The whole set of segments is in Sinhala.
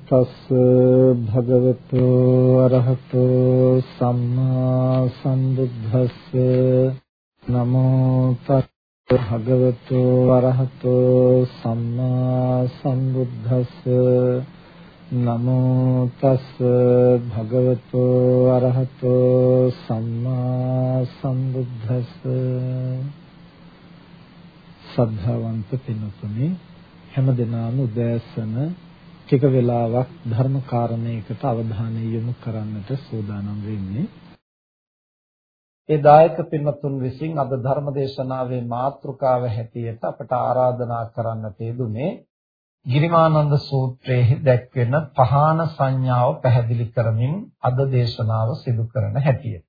තස් භගවතු අරහතෝ සම්මා සම්බුද්දස්ස නමෝ තස් භගවතු අරහතෝ සම්මා සම්බුද්දස්ස නමෝ තස් භගවතු අරහතෝ සම්මා සම්බුද්දස්ස සද්ධාවන්ත පින්තුනි හැම දිනම උදෑසන ටික වෙලාවක් ධර්ම කාරණයකට අවධානය යොමු කරන්නට සූදානම් වෙන්නේ. ඒ දායක පින්වත්තුන් විසින් අද ධර්ම දේශනාවේ මාතෘකාව හැටියට අපට ආරාධනා කරන්නට යෙදුනේ ගිරිමානන්ද සූත්‍රයේ දැක්වෙන පහාන සංඥාව පැහැදිලි කරමින් අද දේශනාව සිදු කරන හැටියට.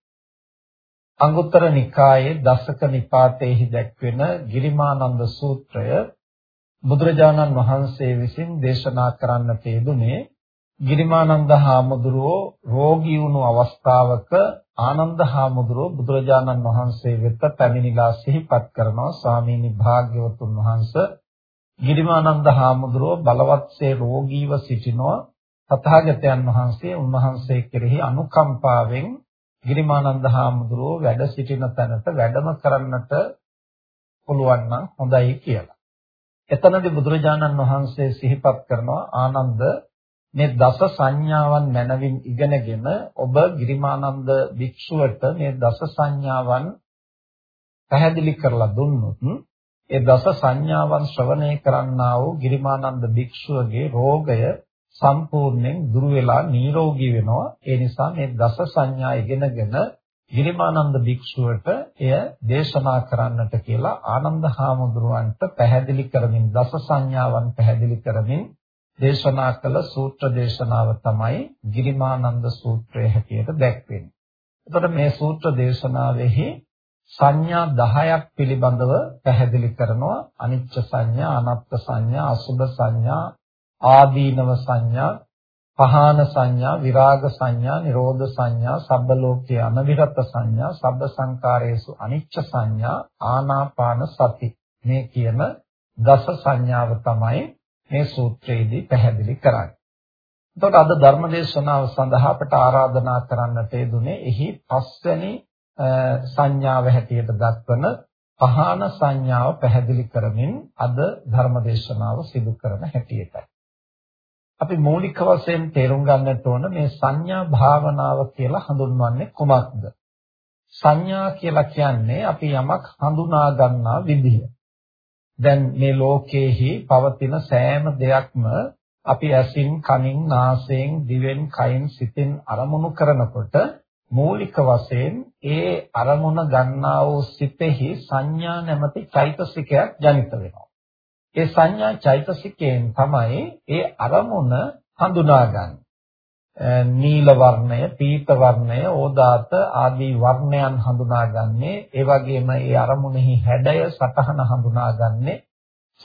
අංගුත්තර නිකායේ දසක නිපාතයේහි දැක්වෙන ගිරිමානන්ද සූත්‍රය බුදුරජාණන් වහන්සේ විසින් දේශනා කරන්නට යෙදුනේ ගිරිමානන්ද හාමුදුරුවෝ රෝගී වුණු අවස්ථාවක ආනන්ද හාමුදුරුවෝ බුදුරජාණන් වහන්සේ වෙත පැමිණිලා සිහිපත් කරනවා ස්වාමීනි භාග්‍යවතුන් වහන්සේ ගිරිමානන්ද හාමුදුරුවෝ බලවත්සේ රෝගීව සිටිනවා තථාගතයන් වහන්සේ උන්වහන්සේ කෙරෙහි අනුකම්පාවෙන් ගිරිමානන්ද හාමුදුරුවෝ වැඩ සිටින තැනට වැඩම කරන්නට පුළුවන් නම් හොඳයි කියලා. එතනදී බුදුරජාණන් වහන්සේ සිහිපත් කරනවා ආනන්ද මේ දස සංඥාවන් මනවින් ඉගෙනගෙන ඔබ ගිරිමානන්ද භික්ෂුවට මේ දස සංඥාවන් පැහැදිලි කරලා දුන්නොත් ඒ දස සංඥාවන් ශ්‍රවණය කරන්නා වූ ගිරිමානන්ද භික්ෂුවගේ රෝගය සම්පූර්ණයෙන් දුරු වෙලා නිරෝගී වෙනවා. ඒ නිසා මේ දස සංඥා ඉගෙනගෙන ගිරිමානන්ද භික්ෂුවට එය දේශනා කරන්නට කියලා ආනන්ද හාමුදුරුවන්ට පැහැදිලි කරමින් දස සංඥාවන් පැහැදිලි කරමින් දේශනා කළ සූත්‍ර දේශනාව තමයි ගිරිමානන්ද සූත්‍රය හැටියට දැක්වෙන්නේ. එතකොට මේ සූත්‍ර දේශනාවෙහි සංඥා 10ක් පිළිබඳව පැහැදිලි කරනවා අනිච්ච සංඥා, අනත්ත් සංඥා, අසුභ සංඥා, ආදීනව සංඥා, පහාන සංඥා, විරාග සංඥා, නිරෝධ සංඥා, සබ්බලෝකයේ අනවිරත සංඥා, සබ්බ සංකාරයේසු අනිච්ච සංඥා, ආනාපාන සති. මේ කියන දස සංඥාව තමයි මේ සූත්‍රයේදී පැහැදිලි කරන්නේ. එතකොට අද ධර්මදේශනාව සඳහා අපට ආරාධනා කරන්නට යෙදුනේ එහි පස්වෙනි සංඥාව හැටියට දක්වන පහාන සංඥාව පැහැදිලි කරමින් අද ධර්මදේශනාව සිදු කරන හැටියටයි. අපි මූලික වශයෙන් තේරුම් ගන්නට ඕන මේ සංඥා භාවනාව කියලා හඳුන්වන්නේ කොමක්ද? සංඥා කියලා කියන්නේ අපි යමක් හඳුනා ගන්නා විදිහ. දැන් මේ ලෝකයේහි පවතින සෑම දෙයක්ම අපි ඇසින්, කනින්, නාසයෙන්, දිවෙන්, කයින්, සිතෙන් අරමුණු කරනකොට මූලික වශයෙන් ඒ අරමුණ ගන්නා වූ සිතෙහි සංඥා නැමැති චෛතසිකයක් ජනිත වෙනවා. ඒ සංඥා චෛතසිකයෙන් තමයි ඒ අරමුණ හඳුනාගන්නේ. නීල වර්ණය, පීත වර්ණය, ඕදාත ආදී වර්ණයන් හඳුනාගන්නේ ඒ වගේම ඒ අරමුණෙහි හැඩය සතහන හඳුනාගන්නේ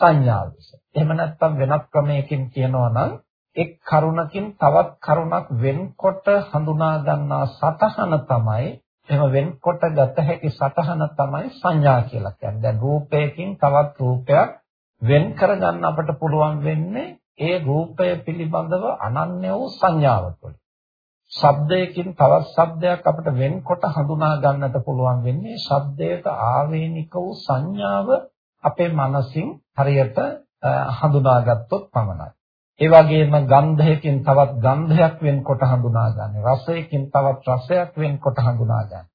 සංඥාව විසින්. එහෙම නැත්නම් වෙනත් ක්‍රමයකින් කියනවා නම් එක් කරුණකින් තවත් කරුණක් වෙන්කොට හඳුනා ගන්නා සතහන තමයි එහෙම වෙන්කොට ගත හැකි සතහන තමයි සංඥා කියලා කියන්නේ. දැන් රූපයකින් තවත් රූපයක් වෙන් කරගන්න අපට පුළුවන් වෙන්නේ ඒ රූපය පිළිබඳව අනන්‍ය වූ සංඥාව තුළ. ශබ්දයකින් තවත් ශබ්දයක් අපිට වෙන්කොට හඳුනා ගන්නට පුළුවන් වෙන්නේ ශබ්දයට ආවේනික වූ සංඥාව අපේ මනසින් හරියට හඳුනාගත්තොත් පමණයි. ඒ වගේම ගන්ධයකින් තවත් ගන්ධයක් වෙන්කොට හඳුනා ගන්න. රසයකින් තවත් රසයක් වෙන්කොට හඳුනා ගන්න.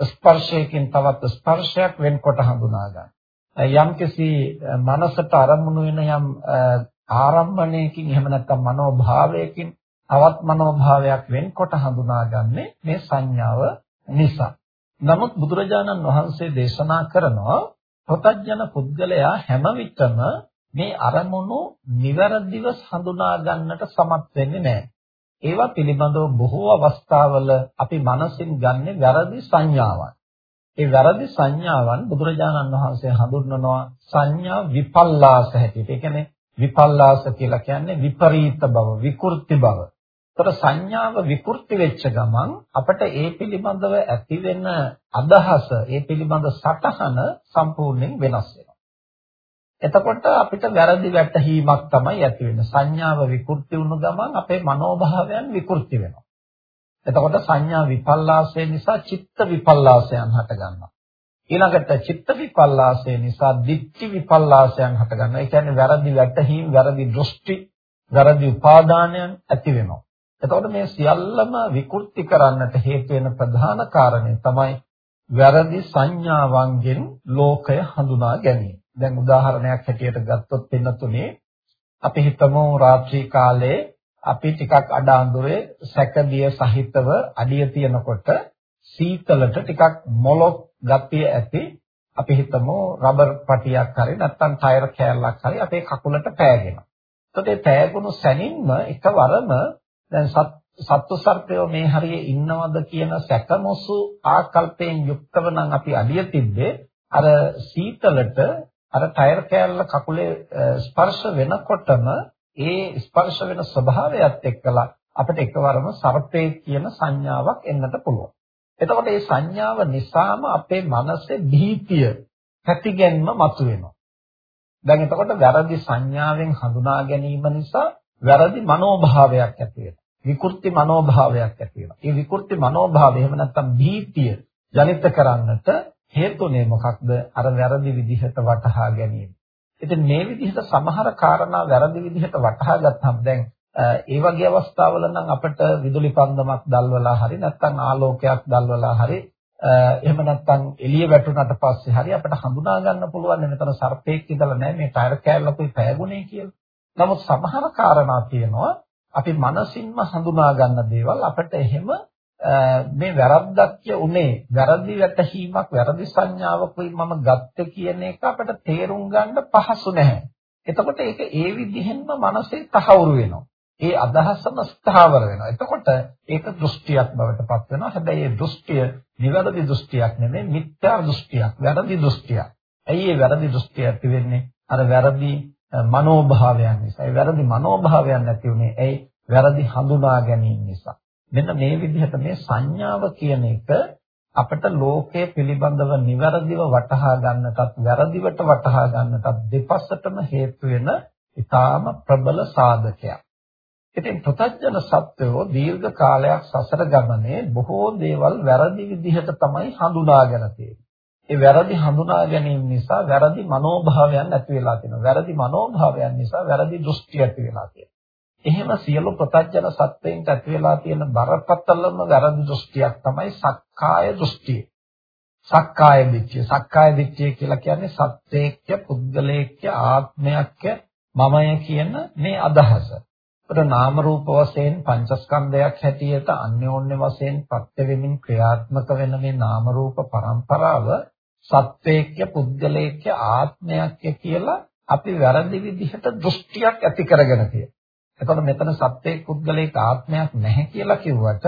ස්පර්ශයකින් තවත් ස්පර්ශයක් වෙන්කොට හඳුනා ගන්න. යම්කිසි මනසට අරමුණු වෙන යම් ආරම්භණයකින් එහෙම නැත්නම් මනෝභාවයකින් තවත් මනෝභාවයක් වෙන්කොට හඳුනාගන්නේ මේ සංඥාව නිසා. නමුත් බුදුරජාණන් වහන්සේ දේශනා කරනවා ප්‍රතඥන පුද්ගලයා හැම විටම මේ අරමුණු નિවරදිව හඳුනා ගන්නට සමත් වෙන්නේ නැහැ. ඒවා පිළිබඳව බොහෝ අවස්ථාවල අපි මනසින් ගන්නෙ වැරදි සංඥාවන්. ඒ වැරදි සංඥාවන් බුදුරජාණන් වහන්සේ හඳුන්වනවා සංඥා විපල්ලාස හැටියට. ඒ කියන්නේ විපල්ලාස කියලා කියන්නේ විපරීත බව, විකෘති බව. ඒතර සංඥාව විකෘති වෙච්ච ගමන් අපිට ඒ පිළිබඳව ඇති වෙන අදහස, ඒ පිළිබඳ සටහන සම්පූර්ණයෙන් වෙනස් වෙනවා. එතකොට අපිට වැරදි වැටහීමක් තමයි ඇති වෙන්නේ. සංඥාව විකෘති වුණු ගමන් අපේ මනෝභාවයන් විකෘති වෙනවා. එතකොට සංඥා විපල්ලාසය නිසා චිත්ත විපල්ලාසයන් හට ගන්නවා. ඊළඟට චිත්ත විපල්ලාසය නිසා දික්ටි විපල්ලාසයන් හට ගන්නවා. ඒ කියන්නේ වැරදි වැටහීම්, වැරදි දෘෂ්ටි, වැරදි උපාදානයන් ඇති වෙනවා. එතකොට මේ සියල්ලම විකෘති කරන්නට හේතු වෙන ප්‍රධාන කාරණය තමයි වැරදි සංඥාවන්ගෙන් ලෝකය හඳුනා ගැනීම. දැන් උදාහරණයක් හැටියට ගත්තොත් පින්නතුනේ අපි හිතමු රාත්‍රී කාලේ අපි ටිකක් අඩ අඳුරේ සැකදිය සහිතව අඩිය තියනකොට සීතලට ටිකක් මොලොක් ගතිය ඇති අපි හිතමු රබර් පටියක් හරි නැත්නම් ටයර් කෑල්ලක් හරි අපේ කකුලට පෑගෙනවා. එතකොට ඒ පෑගුණු සැනින්ම එකවරම දැන් සත්තු සර්පයෝ මේ හරියේ ඉන්නවද කියන සැකමොසු ආකල්පයෙන් යුක්තව නම් අපි අඩිය තිබ්බේ අර සීතලට අර ටයර් කෑල්ල කකුලේ ස්පර්ශ වෙනකොටම ඒ ස්පර්ශ වෙන ස්වභාවයත් එක්කලා අපිට එකවරම සර්පේ කියන සංඥාවක් එන්නට පුළුවන්. එතකොට මේ සංඥාව නිසාම අපේ මනසේ භීතිය පැතිගැන්ම මතුවෙනවා. දැන් එතකොට වැරදි සංඥාවෙන් හඳුනා ගැනීම නිසා වැරදි මනෝභාවයක් ඇති වෙනවා. විකෘති මනෝභාවයක් ඇති වෙනවා. මේ විකෘති මනෝභාවය එහෙම නැත්නම් භීතිය ජනිත කරන්නට හේතුනේ මොකක්ද? අර වැරදි විදිහට වටහා ගැනීම. ඉතින් මේ විදිහට සමහර කාරණා වැරදි විදිහට වටහා ගත්තම දැන් ඒ වගේ අවස්ථාවල නම් අපිට විදුලි පන්දමක් දැල්වලා හරි නැත්නම් ආලෝකයක් දැල්වලා හරි එහෙම නැත්නම් එළිය වැටුණාට පස්සේ හරි අපිට හඳුනා ගන්න පුළුවන් මෙතන සර්පෙක් ඉඳලා නැහැ මේ ටයර් කෑල්ලකුයි පෑගුණේ කියලා. නමුත් සමහර කාරණා තියෙනවා. අපි මනසින්ම හඳුනා ගන්න දේවල් අපිට එහෙම මේ වැරද්දක් උනේ වැරදි වැටහීමක් වැරදි සංඥාවකුයි මම ගත්තේ කියන එක අපිට තේරුම් ගන්න පහසු නැහැ. එතකොට ඒක ඒ විදිහෙන්ම මනසේ තහවුරු වෙනවා. ඒ අදහසම ස්ථාවර වෙනවා. එතකොට ඒක දෘෂ්ටියක් බවට පත් වෙනවා. හැබැයි ඒ දෘෂ්ටිය නිවැරදි දෘෂ්ටියක් නෙමෙයි මිත්‍යා දෘෂ්ටියක්, වැරදි දෘෂ්ටියක්. ඇයි ඒ වැරදි දෘෂ්ටිය ඇති වෙන්නේ? අර වැරදි මනෝභාවයන් නිසා. ඒ වැරදි මනෝභාවයන් නැති උනේ ඇයි? වැරදි හඳුනා ගැනීම නිසා. මෙන්න මේ විදිහට මේ සංඥාව කියන එක අපිට ලෝකයේ පිළිබඳව નિවරදිව වටහා ගන්නටත් වැරදිවට වටහා ගන්නටත් දෙපසටම හේතු වෙන ඊටාම ප්‍රබල සාධකයක්. ඉතින් ප්‍රත්‍යජන සත්වෝ දීර්ඝ කාලයක් සසර ගමනේ බොහෝ දේවල් වැරදි විදිහට තමයි හඳුනාගෙන තියෙන්නේ. ඒ වැරදි හඳුනා ගැනීම නිසා වැරදි මනෝභාවයන් ඇති වෙලා තියෙනවා. වැරදි මනෝභාවයන් නිසා වැරදි දෘෂ්ටි ඇති වෙලා තියෙනවා. එහෙම සියලු ප්‍රත්‍යජන සත්වයන්ට ඇති වෙලා තියෙන බරපතලම වැරදි දෘෂ්ටියක් තමයි සක්කාය දෘෂ්ටිය. සක්කාය දිට්ඨිය. සක්කාය දිට්ඨිය කියලා කියන්නේ සත්‍යේක්‍ය පුද්ගලේක්‍ය ආත්මයක්ය මමය කියන මේ අදහස. ඒතර නාම රූප වශයෙන් පංචස්කන්ධයක් හැටියට අන්‍යෝන්‍ය වශයෙන් පත්‍ය වෙමින් ක්‍රියාත්මක වෙන මේ නාම රූප પરම්පරාව සත්වේක්‍ය පුද්ගලේක්‍ය ආත්මයක්ය කියලා අපි වැරදි විදිහට දෘෂ්ටියක් ඇති කරගෙන තියෙනවා. එතකොට මෙතන සත්වයේ පුද්ගලයක ආත්මයක් නැහැ කියලා කිව්වට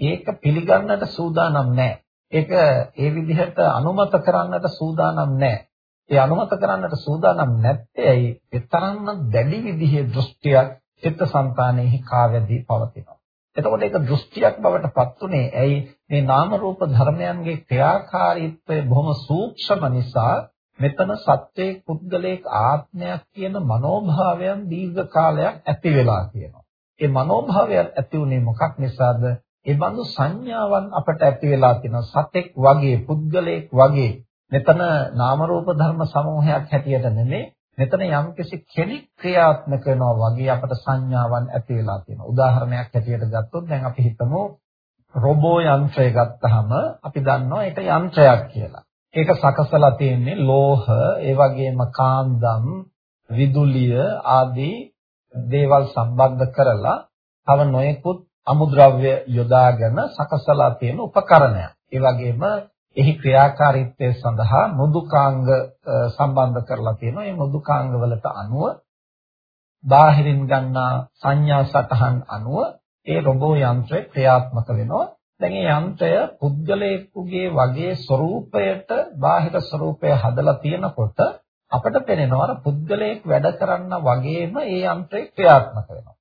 ඒක පිළිගන්නට සූදානම් නැහැ. ඒක ඒ විදිහට අනුමත කරන්නට සූදානම් නැහැ. ඒ අනුමත කරන්නට සූදානම් නැත්තේ ඇයි? ඒ තරම්ම දැඩි විදිහේ දෘෂ්ටියක් චිත්තසංතානෙහි කාවැදී පවතිනවා. එතකොට ඒක දෘෂ්ටියක් බවට පත් උනේ ඇයි? මේ නාම රූප ධර්මයන්ගේ ක්‍රියාකාරීත්වය බොහොම සූක්ෂම නිසා මෙතන සත්‍යයේ පුද්ගලයක ආත්මයක් කියන මනෝභාවයන් දීර්ඝ කාලයක් ඇති වෙලා තියෙනවා. ඒ මනෝභාවයන් ඇති උනේ මොකක් නිසාද? ඒ බඳු සංඥාවන් අපට ඇති වෙලා තියෙනවා. සතෙක් වගේ, පුද්ගලයෙක් වගේ. මෙතන නාම රූප ධර්ම සමූහයක් හැටියට නෙමෙයි. මෙතන යම්කිසි කෙනෙක් ක්‍රියාත්මක වෙනවා වගේ අපට සංඥාවන් ඇති වෙලා තියෙනවා. උදාහරණයක් හැටියට ගත්තොත් දැන් අපි හිතමු රොබෝ යන්ත්‍රය ගත්තාම අපි දන්නවා ඒක යන්ත්‍රයක් කියලා. ඒක සකසලා තියෙන්නේ ලෝහ, ඒ වගේම කාන්දම්, විදුලිය ආදී දේවල් සම්බන්ධ කරලා තව නොයෙකුත් අමුද්‍රව්‍ය යොදාගෙන සකසලා තියෙන උපකරණයක්. ඒ වගේම එහි ක්‍රියාකාරීත්වය සඳහා මෘදුකාංග සම්බන්ධ කරලා තියෙනවා. මේ මෘදුකාංග වලට අනුව බාහිරින් ගන්නා සංඥා සටහන් අනුව ඒ රොබෝ යන්ත්‍රය ක්‍රියාත්මක වෙනවා. දැන් මේ යන්ත්‍රය පුද්ගලයෙකුගේ වගේ ස්වરૂපයට බාහිර ස්වરૂපය හදලා තියෙනකොට අපිට පේනවා පුද්ගලයෙක් වැඩ කරන්න වගේම මේ යන්ත්‍රය ක්‍රියාත්මක වෙනවා.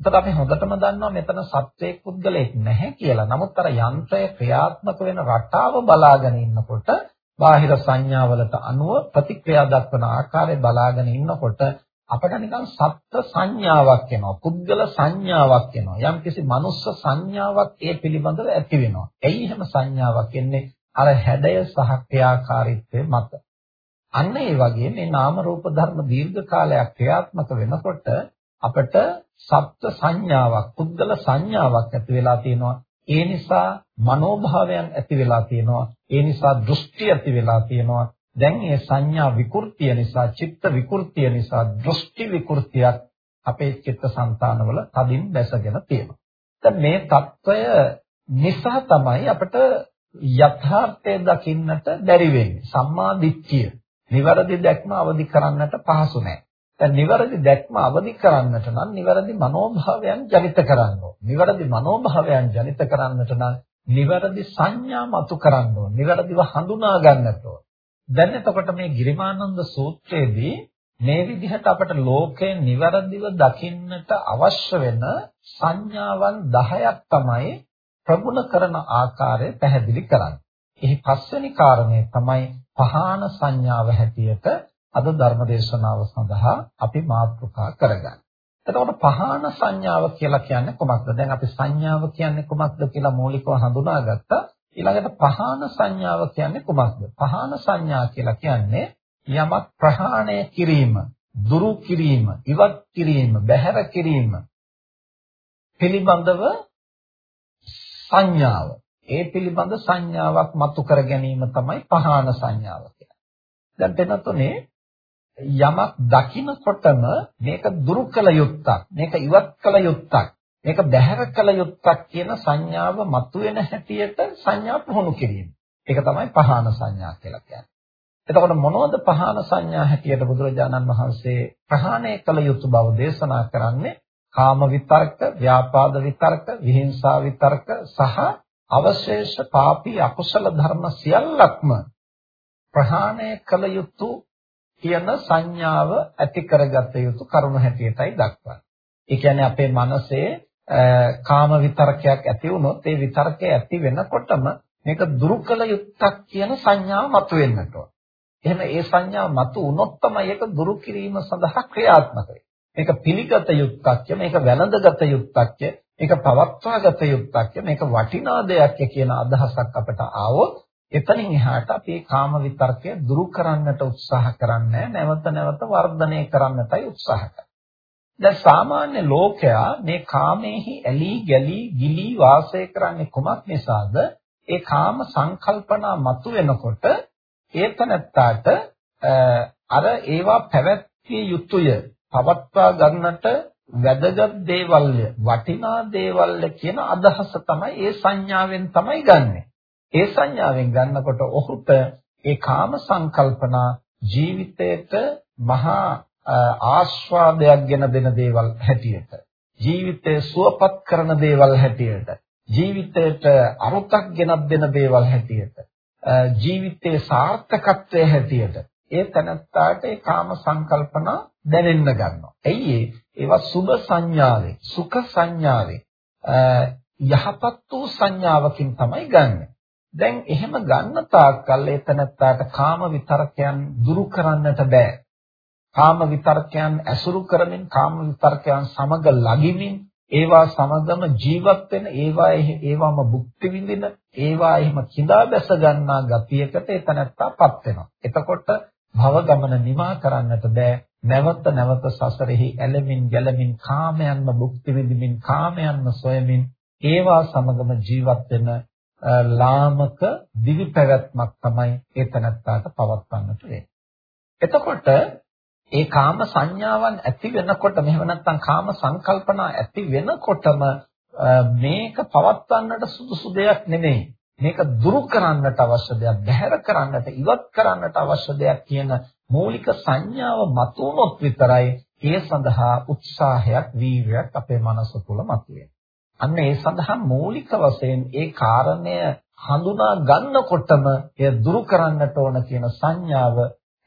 එතකොට අපි හොඳටම දන්නවා මෙතන සත්වයක් පුද්ගලයෙක් නැහැ කියලා. නමුත් අර යන්ත්‍රය ක්‍රියාත්මක වෙන රටාව බලාගෙන ඉන්නකොට බාහිර සංඥාවලට අනුව ප්‍රතික්‍රියා දක්වන ආකාරය බලාගෙන ඉන්නකොට අපිට නිකන් සත්ත්ව සංඥාවක් එනවා. පුද්ගල සංඥාවක් එනවා. යම්කිසි මනුස්ස සංඥාවක් ඒ පිළිබඳව ඇති වෙනවා. එයි එහෙම සංඥාවක් එන්නේ අර හැඩය සහ ක්‍රියාකාරීත්වය මත. අන්න ඒ වගේ මේ නාම රූප ධර්ම දීර්ඝ කාලයක් ක්‍රියාත්මක වෙනකොට අපිට සත්ත්ව සංඥාවක්, පුද්ගල සංඥාවක් ඇති වෙලා තියෙනවා. ඒ නිසා මනෝභාවයන් ඇති වෙලා තියෙනවා. ඒ නිසා දෘෂ්ටි ඇති වෙලා තියෙනවා. දැන් මේ සංඥා විකෘතිය නිසා, චිත්ත විකෘතිය නිසා, දෘෂ්ටි විකෘතියක් අපේ චිත්තසංතානවල තදින් දැසගෙන තියෙනවා. දැන් මේ తত্ত্বය නිසා තමයි අපිට යථාර්ථය දකින්නට බැරි වෙන්නේ. සම්මා දිට්ඨිය. නිවැරදි දැක්ම අවදි කරන්නට පහසු නැහැ. දැන් නිවැරදි දැක්ම අවදි කරන්නට නම් නිවැරදි මනෝභාවයන් ජනිත කරන්න ඕන. නිවැරදි මනෝභාවයන් ජනිත කරන්නට නම් නිවැරදි සංඥා මතු කරන්න ඕන. නිවැරදිව හඳුනා ගන්නට ඕන. දැන් එතකොට මේ ගිරිමානන්ද සූත්‍රයේදී මේ විදිහට අපට ලෝකය නිවැරදිව දකින්නට අවශ්‍ය වෙන සංඥාවන් 10ක් තමයි ප්‍රගුණ කරන ආකාරය පැහැදිලි කරන්නේ. එහි පස්වෙනි කාරණය තමයි පහාන සංඥාව හැටියට අද ධර්ම දේශනාව සඳහා අපි මාතෘකා කරගන්න. එතකොට පහාන සංඥාව කියලා කියන්නේ කොමක්ද? දැන් අපි සංඥාව කියන්නේ කොමක්ද කියලා මූලිකව හඳුනාගත්තා. ඊළඟට පහාන සංඥාව කියන්නේ කොමක්ද? පහාන සංඥා කියලා කියන්නේ යමක් ප්‍රහාණය කිරීම, දුරු කිරීම, ඉවත් කිරීම, බැහැර කිරීම පිළිබඳව සංඥාව. ඒ පිළිබඳ සංඥාවක් මතු කර ගැනීම තමයි පහාන සංඥාව කියන්නේ. දැන් තැනතුනේ යමක් දකින්නකොටම මේක දුරු කළ යුත්තක් මේක ඉවත් කළ යුත්තක් මේක බැහැර කළ යුත්තක් කියන සංඥාව මතුවෙන හැටියට සංඥා පුහුණු කිරීම. ඒක තමයි පහාන සංඥා කියලා කියන්නේ. එතකොට මොනවද පහාන සංඥා හැටියට බුදුරජාණන් වහන්සේ ප්‍රහාණය කළ යුතු බව දේශනා කරන්නේ? කාම විතර්ක, ව්‍යාපාද විතර්ක, විහිංසා විතර්ක සහ අවශේෂ පාපී අකුසල ධර්ම සියල්ලක්ම ප්‍රහාණය කළ යුතු කියන සංඥාව ඇති කරගත යුතු කරුණු හැටියටයි දක්වන්නේ. ඒ කියන්නේ අපේ මනසේ කාම විතරකයක් ඇති වුණොත් ඒ විතරකය ඇති වෙනකොටම මේක දුරු කළ යුත්තක් කියන සංඥාව මතුවෙන්නට ඕන. එහෙනම් ඒ සංඥාව මතු වුණොත් තමයි ඒක දුරු කිරීම සඳහා ක්‍රියාත්මක වෙන්නේ. මේක පිළිගත යුත්තක්ය, මේක වැළඳගත යුත්තක්ය, මේක පවත්වාගත යුත්තක්ය, මේක වටිනා දෙයක්ය කියන අදහසක් අපට ආවොත් එතනින් එහාට අපි කාම විතර්කය දුරු කරන්නට උත්සාහ කරන්නේ නැවත නැවත වර්ධනය කරන්නටයි උත්සාහ දැන් සාමාන්‍ය ලෝකයා මේ කාමෙහි ඇලී ගැලී ගිලී වාසය කරන්නේ කුමක් නිසාද? ඒ කාම සංකල්පනා මතුවෙනකොට ඒතනත්තාට අර ඒවා පැවැත්විය යුතුය පවත්වා ගන්නට වැදගත් දේවල්ය වටිනා දේවල්ය කියන අදහස තමයි ඒ සංඥාවෙන් තමයි ගන්නෙ. ඒ සංඥාවෙන් ගන්නකොට ඔහුට ඒ කාම සංකල්පනා ජීවිතයට මහා ආස්වාදයක් ගෙන දෙන දේවල් හැටියට ජීවිතය සුවපත් කරන දේවල් හැටියට ජීවිතයට අරුතක් ගෙනත් දෙන දේවල් හැටියට ජීවිතයේ සාර්ථකත්වයේ හැටියට ඒ තනත්තාට ඒ කාම සංකල්පනා දැනෙන්න ගන්නවා. ඇයි ඒ? ඒවා සුභ සංඥාවේ, සුඛ සංඥාවේ යහපත් වූ සංඥාවකින් තමයි ගන්නෙ. දැන් එහෙම ගන්න තාක්කල් එතනත්තාට කාම විතරකයන් දුරු කරන්නට බෑ. කාම විතරකයන් ඇසුරු කරමින් කාම විතරකයන් සමග ලගිමින් ඒවා සමගම ජීවත් වෙන ඒවා ඒවාම භුක්ති විඳින ඒවා එහෙම කිඳා බැස ගන්නා ගතියකට එතනත්තාපත් වෙනවා. එතකොට භව ගමන නිමා කරන්නට බෑ. නැවත නැවත සසරෙහි ඇලෙමින් ගැලෙමින් කාමයන්ම භුක්ති විඳිමින් කාමයන්ම සොයමින් ඒවා සමගම ජීවත් වෙන ලාමක දිවි පැවැත්මක් තමයි ඒ තනත්තාට පවත්වන්නට වෙන්නේ. එතකොට ඒ කාම සංඥාවන් ඇති වෙනකොට මෙහෙම නැත්නම් කාම සංකල්පනා ඇති වෙනකොටම මේක පවත්වන්නට සුදුසු දෙයක් නෙමෙයි. මේක දුරු කරන්නට අවශ්‍ය දෙයක්, බැහැර කරන්නට, ඉවත් කරන්නට අවශ්‍ය දෙයක් කියන මූලික සංඥාව මතුනොත් විතරයි ඒ සඳහා උත්සාහයක්, වීර්යයක් අපේ මනස තුළ මතුවේ. අන්න ඒ සඳහා මූලික වශයෙන් ඒ කාරණය හඳුනා ගන්නකොටම එය දුරු කරන්නට ඕන කියන සංඥාව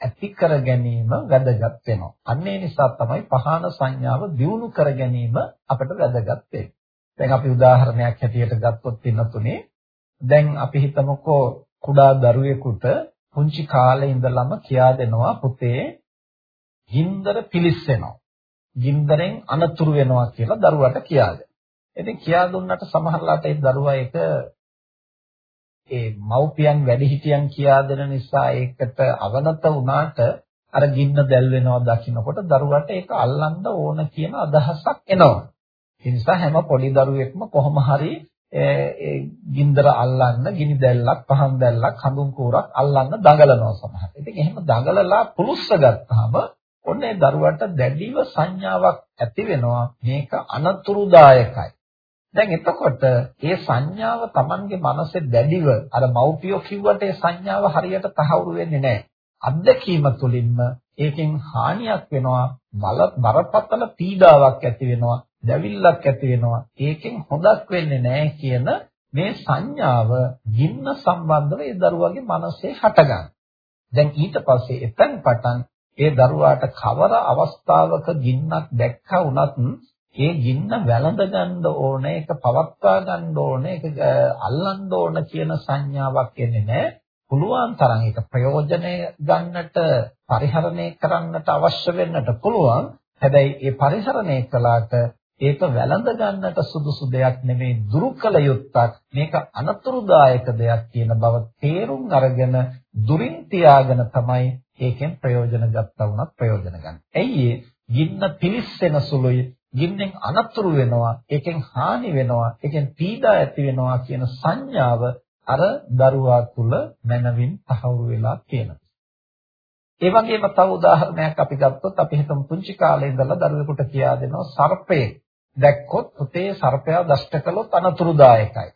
ඇති කර ගැනීම වැදගත් වෙනවා. අන්න ඒ නිසා තමයි පහන සංඥාව දියුණු කර ගැනීම අපිට වැදගත් වෙන්නේ. දැන් අපි උදාහරණයක් හැටියට ගත්තොත් පින්නතුනේ දැන් අපි හිතමුකෝ කුඩා දරුවෙකුට පුංචි කාලේ ඉඳලම කියා දෙනවා පුතේ ගින්දර පිලිස්සෙනවා. ගින්දරෙන් අනතුරු වෙනවා කියලා දරුවට කියාද. ඉතින් කියා දුන්නට සමහරලාට ඒ දරුවා ඒක ඒ මව්පියන් වැඩිහිටියන් කියා දෙන නිසා ඒකට අවනත වුණාට අර ගින්න දැල් වෙනවා දකින්නකොට දරුවට ඒක අල්ලන්න ඕන කියන අදහසක් එනවා. ඒ නිසා හැම පොඩි දරුවෙක්ම කොහොම හරි ඒ ගින්දර අල්ලන්න ගිනි දැල්ලක් පහන් දැල්ලක් හඳුන් කූරක් අල්ලන්න දඟලනවා සමහර. ඉතින් එහෙම දඟලලා පුරුස්ස ගත්තාම ඔන්න ඒ දරුවට දැඩිව සංඥාවක් ඇති වෙනවා මේක අනතුරුදායකයි. දැන් එතකොට මේ සංඥාව Tamange මනසේ දැඩිව අර මව්පියෝ කිව්වට ඒ සංඥාව හරියට තහවුරු වෙන්නේ නැහැ. අත්දැකීම තුළින්ම ඒකෙන් හානියක් වෙනවා බරපතල පීඩාවක් ඇති වෙනවා දැවිල්ලක් ඇති වෙනවා ඒකෙන් හොදක් වෙන්නේ නැහැ කියන මේ සංඥාව ගින්න සම්බන්ධව ඒ දරුවාගේ මනසේ හටගන්න. දැන් ඊට පස්සේ එතෙන් පටන් ඒ දරුවාට කවර අවස්ථාවක ගින්නක් දැක්කා වුණත් ඒ ගින්න වැළඳ ගන්න ඕනේ ඒක පවත්වා ගන්න ඕනේ ඒක අල්ලන්න ඕන කියන සංඥාවක් එන්නේ නැහැ. පුළුවන් තරම් ඒක ප්‍රයෝජනය ගන්නට පරිහරණය කරන්නට අවශ්‍ය වෙන්නට පුළුවන්. හැබැයි ඒ පරිහරණය කළාට ඒක වැළඳ ගන්නට සුදුසු දෙයක් නෙමෙයි දුරු කළ යුත්තක්. මේක අනතුරුදායක දෙයක් කියන බව තේරුම් අරගෙන දුරින් තියාගෙන තමයි ඒකෙන් ප්‍රයෝජන ගත්තා වුණත් ප්‍රයෝජන ගන්න. ඇයි ගින්න පිලිස්සෙන සුළුයි ගින්නෙන් අනතුරු වෙනවා ඒකෙන් හානි වෙනවා ඒකෙන් පීඩා ඇති වෙනවා කියන සංඥාව අර දරුවා තුල මනවින් තහවුරු වෙලා තියෙනවා. ඒ වගේම තව උදාහරණයක් අපි ගත්තොත් අපි හිතමු පුංචි කාලේ ඉඳලා දරුවෙකුට කියා දෙනවා සර්පයෙක් දැක්කොත් පුතේ සර්පයා දෂ්ට කළොත් අනතුරුදායකයි.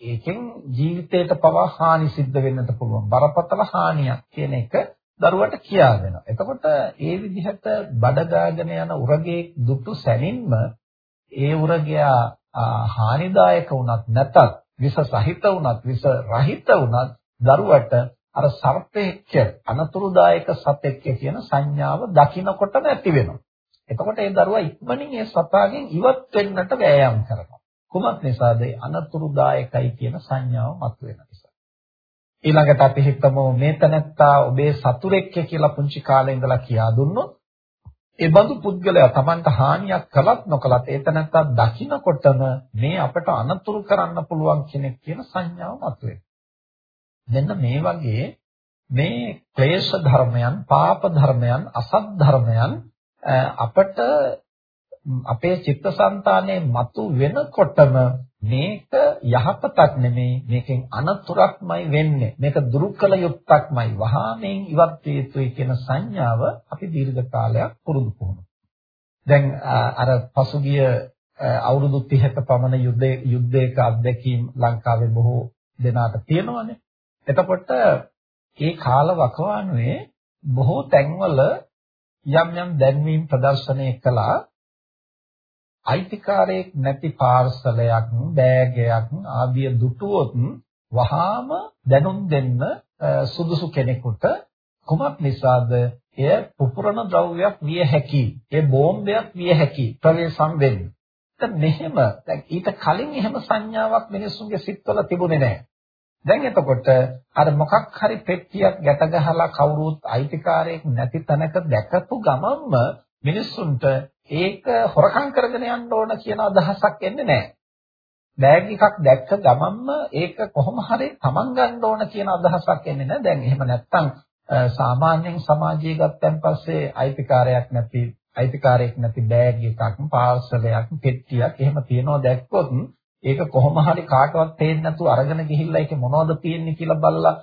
ඒකෙන් ජීවිතයට පවා හානි සිද්ධ වෙන්නත් පුළුවන්. බරපතල හානියක් කියන එක දරුවට කියා දෙනවා. එතකොට ඒ විදිහට බඩගාගෙන යන උරගේ දුටු සැනින්ම ඒ උරගයා හානිදායක වුණත් නැතත් විස සහිත වුණත් විස රහිත වුණත් දරුවට අර සර්පෙක්ක අනතුරුදායක සතෙක්ක කියන සංඥාව දකින්නකොටම ඇති වෙනවා. එතකොට ඒ දරුවා ඉක්මනින් ඒ සතාගෙන් ඉවත් වෙන්නට වෑයම් කරනවා. කුමක් නිසාද? අනතුරුදායකයි කියන සංඥාව මතුවෙන නිසා. ඊළඟට අපි හිතමු මේ තනත්තා ඔබේ සතුරෙක් කියලා පුංචි කාලේ ඉඳලා කියා දුන්නොත් ඒ බඳු පුද්ගලයා Tamanට හානියක් කළත් නොකළත් ඒ තනත්තා දකින්නකොටම මේ අපට අනතුරු කරන්න පුළුවන් කෙනෙක් කියන සංඥාව මතුවේ. මෙන්න මේ වගේ මේ ක්ලේශ ධර්මයන්, පාප ධර්මයන්, අසත් ධර්මයන් අපට අපේ චිත්තසංතානයේ මතු වෙනකොටම මේක යහපතක් නෙමෙයි මේකෙන් අනතුරක්මයි වෙන්නේ. මේක දුරු කළ යුත්තක්මයි වහාමෙන් ඉවත් විය යුතුයි කියන සංඥාව අපි දීර්ඝ කාලයක් පුරුදු පුහුණු දැන් අර පසුගිය අවුරුදු 30ක පමණ යුද්ධ යුද්ධයක අත්දැකීම් ලංකාවේ බොහෝ දෙනාට තියෙනවානේ. එතකොට මේ කාල වකවානුවේ බොහෝ තැන්වල යම් යම් දැන්වීම් ප්‍රදර්ශනය කළා. අයිතිකාරයෙක් නැති පාර්සලයක් බෑගයක් ආදිය දුටුවොත් වහාම දැනුම් දෙන්න සුදුසු කෙනෙකුට කුමක් නිසාද? එය පුපුරන ද්‍රව්‍යයක් විය හැකි. ඒ බෝම්බයක් විය හැකි. ප්‍රවේශම් වෙන්නේ. දැන් මෙහෙම දැන් ඊට කලින් එහෙම සංඥාවක් මිනිස්සුන්ගේ සිත්වල තිබුණේ නැහැ. දැන් එතකොට අර මොකක් හරි පෙට්ටියක් ගැට ගහලා කවුරුත් අයිතිකාරයෙක් නැති තැනක දැකපු ගමන්ම මිනිස්සුන්ට ඒක හොරකම් කරගෙන යන්න ඕන කියන අදහසක් එන්නේ නැහැ. බෑග් එකක් දැක්ක ගමන්ම ඒක කොහොම හරි තමන් ගන්න ඕන කියන අදහසක් එන්නේ නැහැ. දැන් එහෙම නැත්තම් සාමාන්‍යයෙන් සමාජයේ ගත්තන් පස්සේ අයිතිකාරයක් නැති අයිතිකාරයෙක් නැති බෑග් එකක් පාර්සලයක් පෙට්ටියක් එහෙම තියනවා දැක්කොත් ඒක කොහොම හරි කාටවත් තේින්නේ නැතුව අරගෙන ගිහිල්ලා ඒකේ මොනවද තියෙන්නේ කියලා බලලා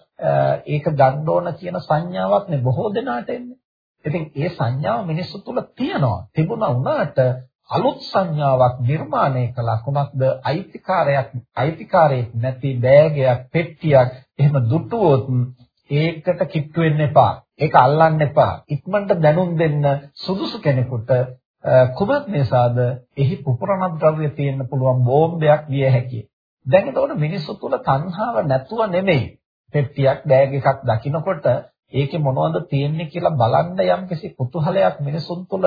ඒක ගන්න ඕන කියන සංඥාවක් නේ බොහෝ දෙනාට එන්නේ. ඉතින් ඒ සංඥාව මිනිස්සු තුල තියෙනවා. තිබුණා වුණාට අලුත් සංඥාවක් නිර්මාණය කළා. කුමක්ද? අයිතිකාරයක් අයිතිකාරයෙක් නැති බෑගයක් පෙට්ටියක්. එහෙම දුටුවොත් ඒකට කිට්ටු වෙන්න එපා. ඒක අල්ලන්න එපා. ඉක්මනට දැනුම් දෙන්න සුදුසු කෙනෙකුට කුමක් නිසාද? එහි පුපුරණ ද්‍රව්‍ය තියෙන්න පුළුවන් බෝම්බයක් විය හැකියි. දැන් එතකොට මිනිස්සු තුල තණ්හාව නැතුව නෙමෙයි. පෙට්ටියක් බෑග් එකක් දකිනකොට ඒකේ මොනවද තියෙන්නේ කියලා බලන්න යම්කිසි කුතුහලයක් මිනිසුන් තුල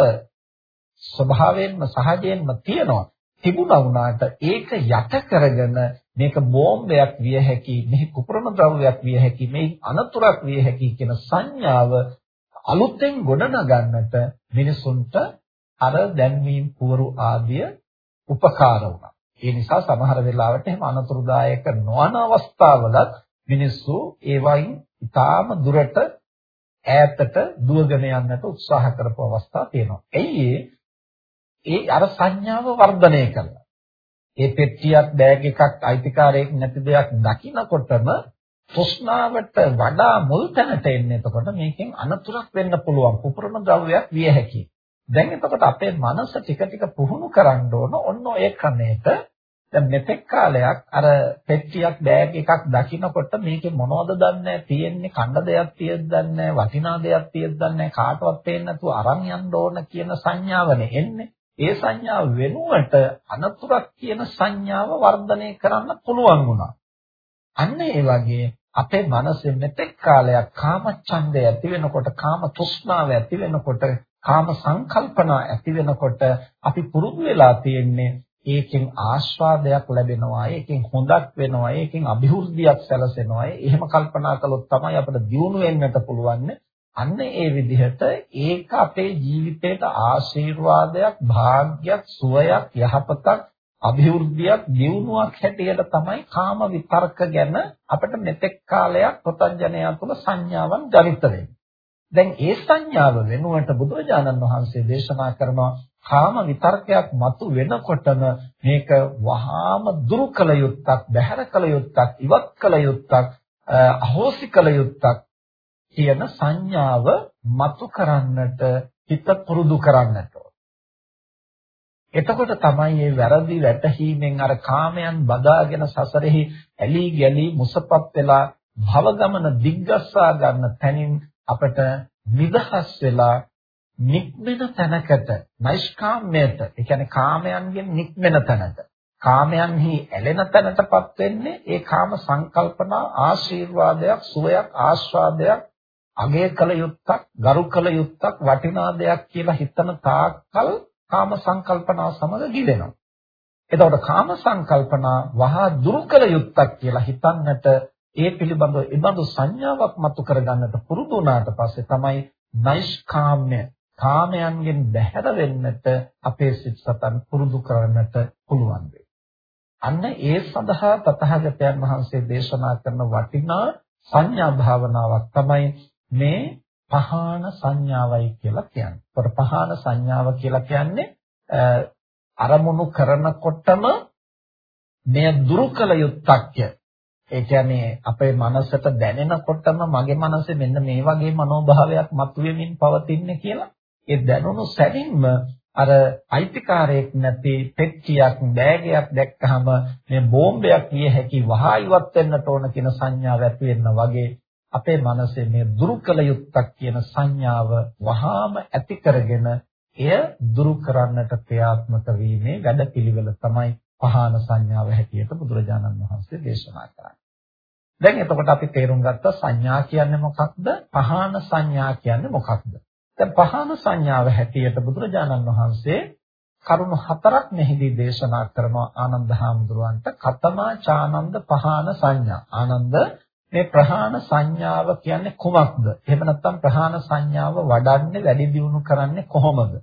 ස්වභාවයෙන්ම සහජයෙන්ම තියෙනවා. තිබුණා වුණාට ඒක යට කරගෙන මේක බෝම්බයක් විය හැකි, මෙහි කුපුරණ ද්‍රව්‍යයක් විය හැකි, මේ අනතුරක් විය හැකි කියන සංඥාව අලුතෙන් ගොඩනගන්නට මිනිසුන්ට අර දැන්වීම් පුවරු ආදිය උපකාර වුණා. ඒ නිසා සමහර වෙලාවට එහෙම අනතුරුදායක නොවන අවස්ථාවලත් මිනිස්සු ඒවයින් ඊටාම දුරට ඈතට දුවගෙන යන්නට උත්සාහ කරපු අවස්ථා තියෙනවා. එයි ඒ අර සංඥාව වර්ධනය කරලා. ඒ පෙට්ටියක් බෑග් එකක් අයිතිකාරයෙක් නැති දෙයක් දකිනකොටම තෘෂ්ණාවට වඩා මුල් තැනට එන්නේ එතකොට මේකෙන් අනතුරක් වෙන්න පුළුවන් පුපුරන ද්‍රව්‍යයක් විය හැකියි. දැන් එතකොට අපේ මනස ටික ටික පුහුණු කරන්න ඕන ඔන්න ඔය ක්‍රමයට දැන් මෙතෙක් කාලයක් අර පෙට්ටියක් බෑග් එකක් දකිනකොට මේකේ මොනවද දන්නේ තියෙන්නේ කණ්ඩ දෙයක් තියෙද්ද දන්නේ වටිනා දෙයක් තියෙද්ද දන්නේ කාටවත් පේන්නේ නැතුව අරන් යන්න ඕන කියන සංඥාවනේ එන්නේ ඒ සංඥාව වෙනුවට අනතුරක් කියන සංඥාව වර්ධනය කරන්න පුළුවන් වුණා. අන්න ඒ වගේ අපේ මනසේ මෙතෙක් කාලයක් කාම ඡන්දය ඇති වෙනකොට කාම තෘෂ්ණාව ඇති වෙනකොට කාම සංකල්පනා ඇති වෙනකොට අපි පුරුදු වෙලා තියෙන්නේ ඒකෙන් ආස්වාදයක් ලැබෙනවා ඒකෙන් හොඳක් වෙනවා ඒකෙන් අභිවෘද්ධියක් සැලසෙනවා. එහෙම කල්පනා කළොත් තමයි අපිට දියුණු වෙන්නට පුළුවන්. අන්න ඒ විදිහට ඒක අපේ ජීවිතේට ආශිර්වාදයක් භාග්යක් සුවයක් යහපතක් අභිවෘද්ධියක් දියුණුවක් හැටියට තමයි කාම විතර්ක ගැන අපිට මෙතෙක් කාලයක් ප්‍රත්‍යඥයා තුළ සංඥාවන් ජනිත දැන් ඒ සංඥාව වෙනුවට බුදුරජාණන් වහන්සේ දේශනා කරනවා කාම විතර්කයක් මතු වෙනකොටම මේක වහාම දුරු කළ යුත්තක්, බැහැර කළ යුත්තක්, ඉවත් කළ යුත්තක්, අහෝසි කළ යුත්තක් කියන සංඥාව මතු කරන්නට හිත පුරුදු කරන්නට එතකොට තමයි මේ වැරදි වැටහීමෙන් අර කාමයන් බදාගෙන සසරෙහි ඇලී ගැලී මුසපත් වෙලා භව ගමන දිග්ගස්සා ගන්න තැනින් අපට නිදහස් වෙලා නික්මෙන තැනකට නෛෂ්කාම්‍යයට ඒ කියන්නේ කාමයන්ගෙන් නික්මෙන තැනට කාමයන්හි ඇලෙන තැනටපත් වෙන්නේ ඒ කාම සංකල්පනා ආශිර්වාදයක් සුවයක් ආස්වාදයක් අගය කළ යුත්තක්, ගරු කළ යුත්තක්, වටිනා දෙයක් කියලා හිතන තාක්කල් කාම සංකල්පනා සමග ගිලෙනවා. එතකොට කාම සංකල්පනා වහා දුරු කළ යුත්තක් කියලා හිතන්නට ඒ පිළිබඳව ඉබඳු සංඥාවක් මතු කරගන්නට පුරුදු වුණාට පස්සේ තමයි නෛෂ්කාම්‍ය කාමයන්ගෙන් බැහැර වෙන්නට අපේ සිත් සතන් පුරුදු කරන්නට පුළුවන් අන්න ඒ සඳහා තථාගතයන් වහන්සේ දේශනා කරන වටිනා සංඥා භාවනාවක් තමයි මේ පහාන සංඥාවයි කියලා කියන්නේ. ඒතර පහාන සංඥාව කියලා කියන්නේ අරමුණු කරනකොටම මෙය දුරු කළ යුත්තක්ය. ඒ කියන්නේ අපේ මනසට දැනෙනකොටම මගේ මනසේ මෙන්න මේ වගේ මනෝභාවයක් මතුවෙමින් පවතින්නේ කියලා ඒ දැනුණු සැනින්ම අර අයිතිකාරයක් නැති පෙට්ටියක් බෑගයක් දැක්කහම මේ බෝම්බයක් විය හැකි වහා ඉවත් වෙන්නට ඕන කියන සංඥාව ඇති වෙනා වගේ අපේ මනසේ මේ දුරු කළ යුත්තක් කියන සංඥාව වහාම ඇති කරගෙන එය දුරු කරන්නට ක්‍රියාත්මක වීමේ වැඩපිළිවෙල තමයි පහාන සංඥාව හැටියට බුදුරජාණන් වහන්සේ දේශනා කරන්නේ. දැන් එතකොට අපි තේරුම් ගත්ත සංඥා කියන්නේ මොකක්ද? පහාන සංඥා කියන්නේ මොකක්ද? දැන් පහාන සංඥාව හැටියට බුදුරජාණන් වහන්සේ කරුණු හතරක් මෙහිදී දේශනා කරනවා ආනන්ද හාමුදුරුවන්ට කතමා චානන්ද පහාන සංඥා. ආනන්ද මේ ප්‍රහාණ සංඥාව කියන්නේ කුමක්ද? එහෙම නැත්නම් ප්‍රහාණ සංඥාව වඩන්නේ වැඩි දියුණු කරන්නේ කොහොමද?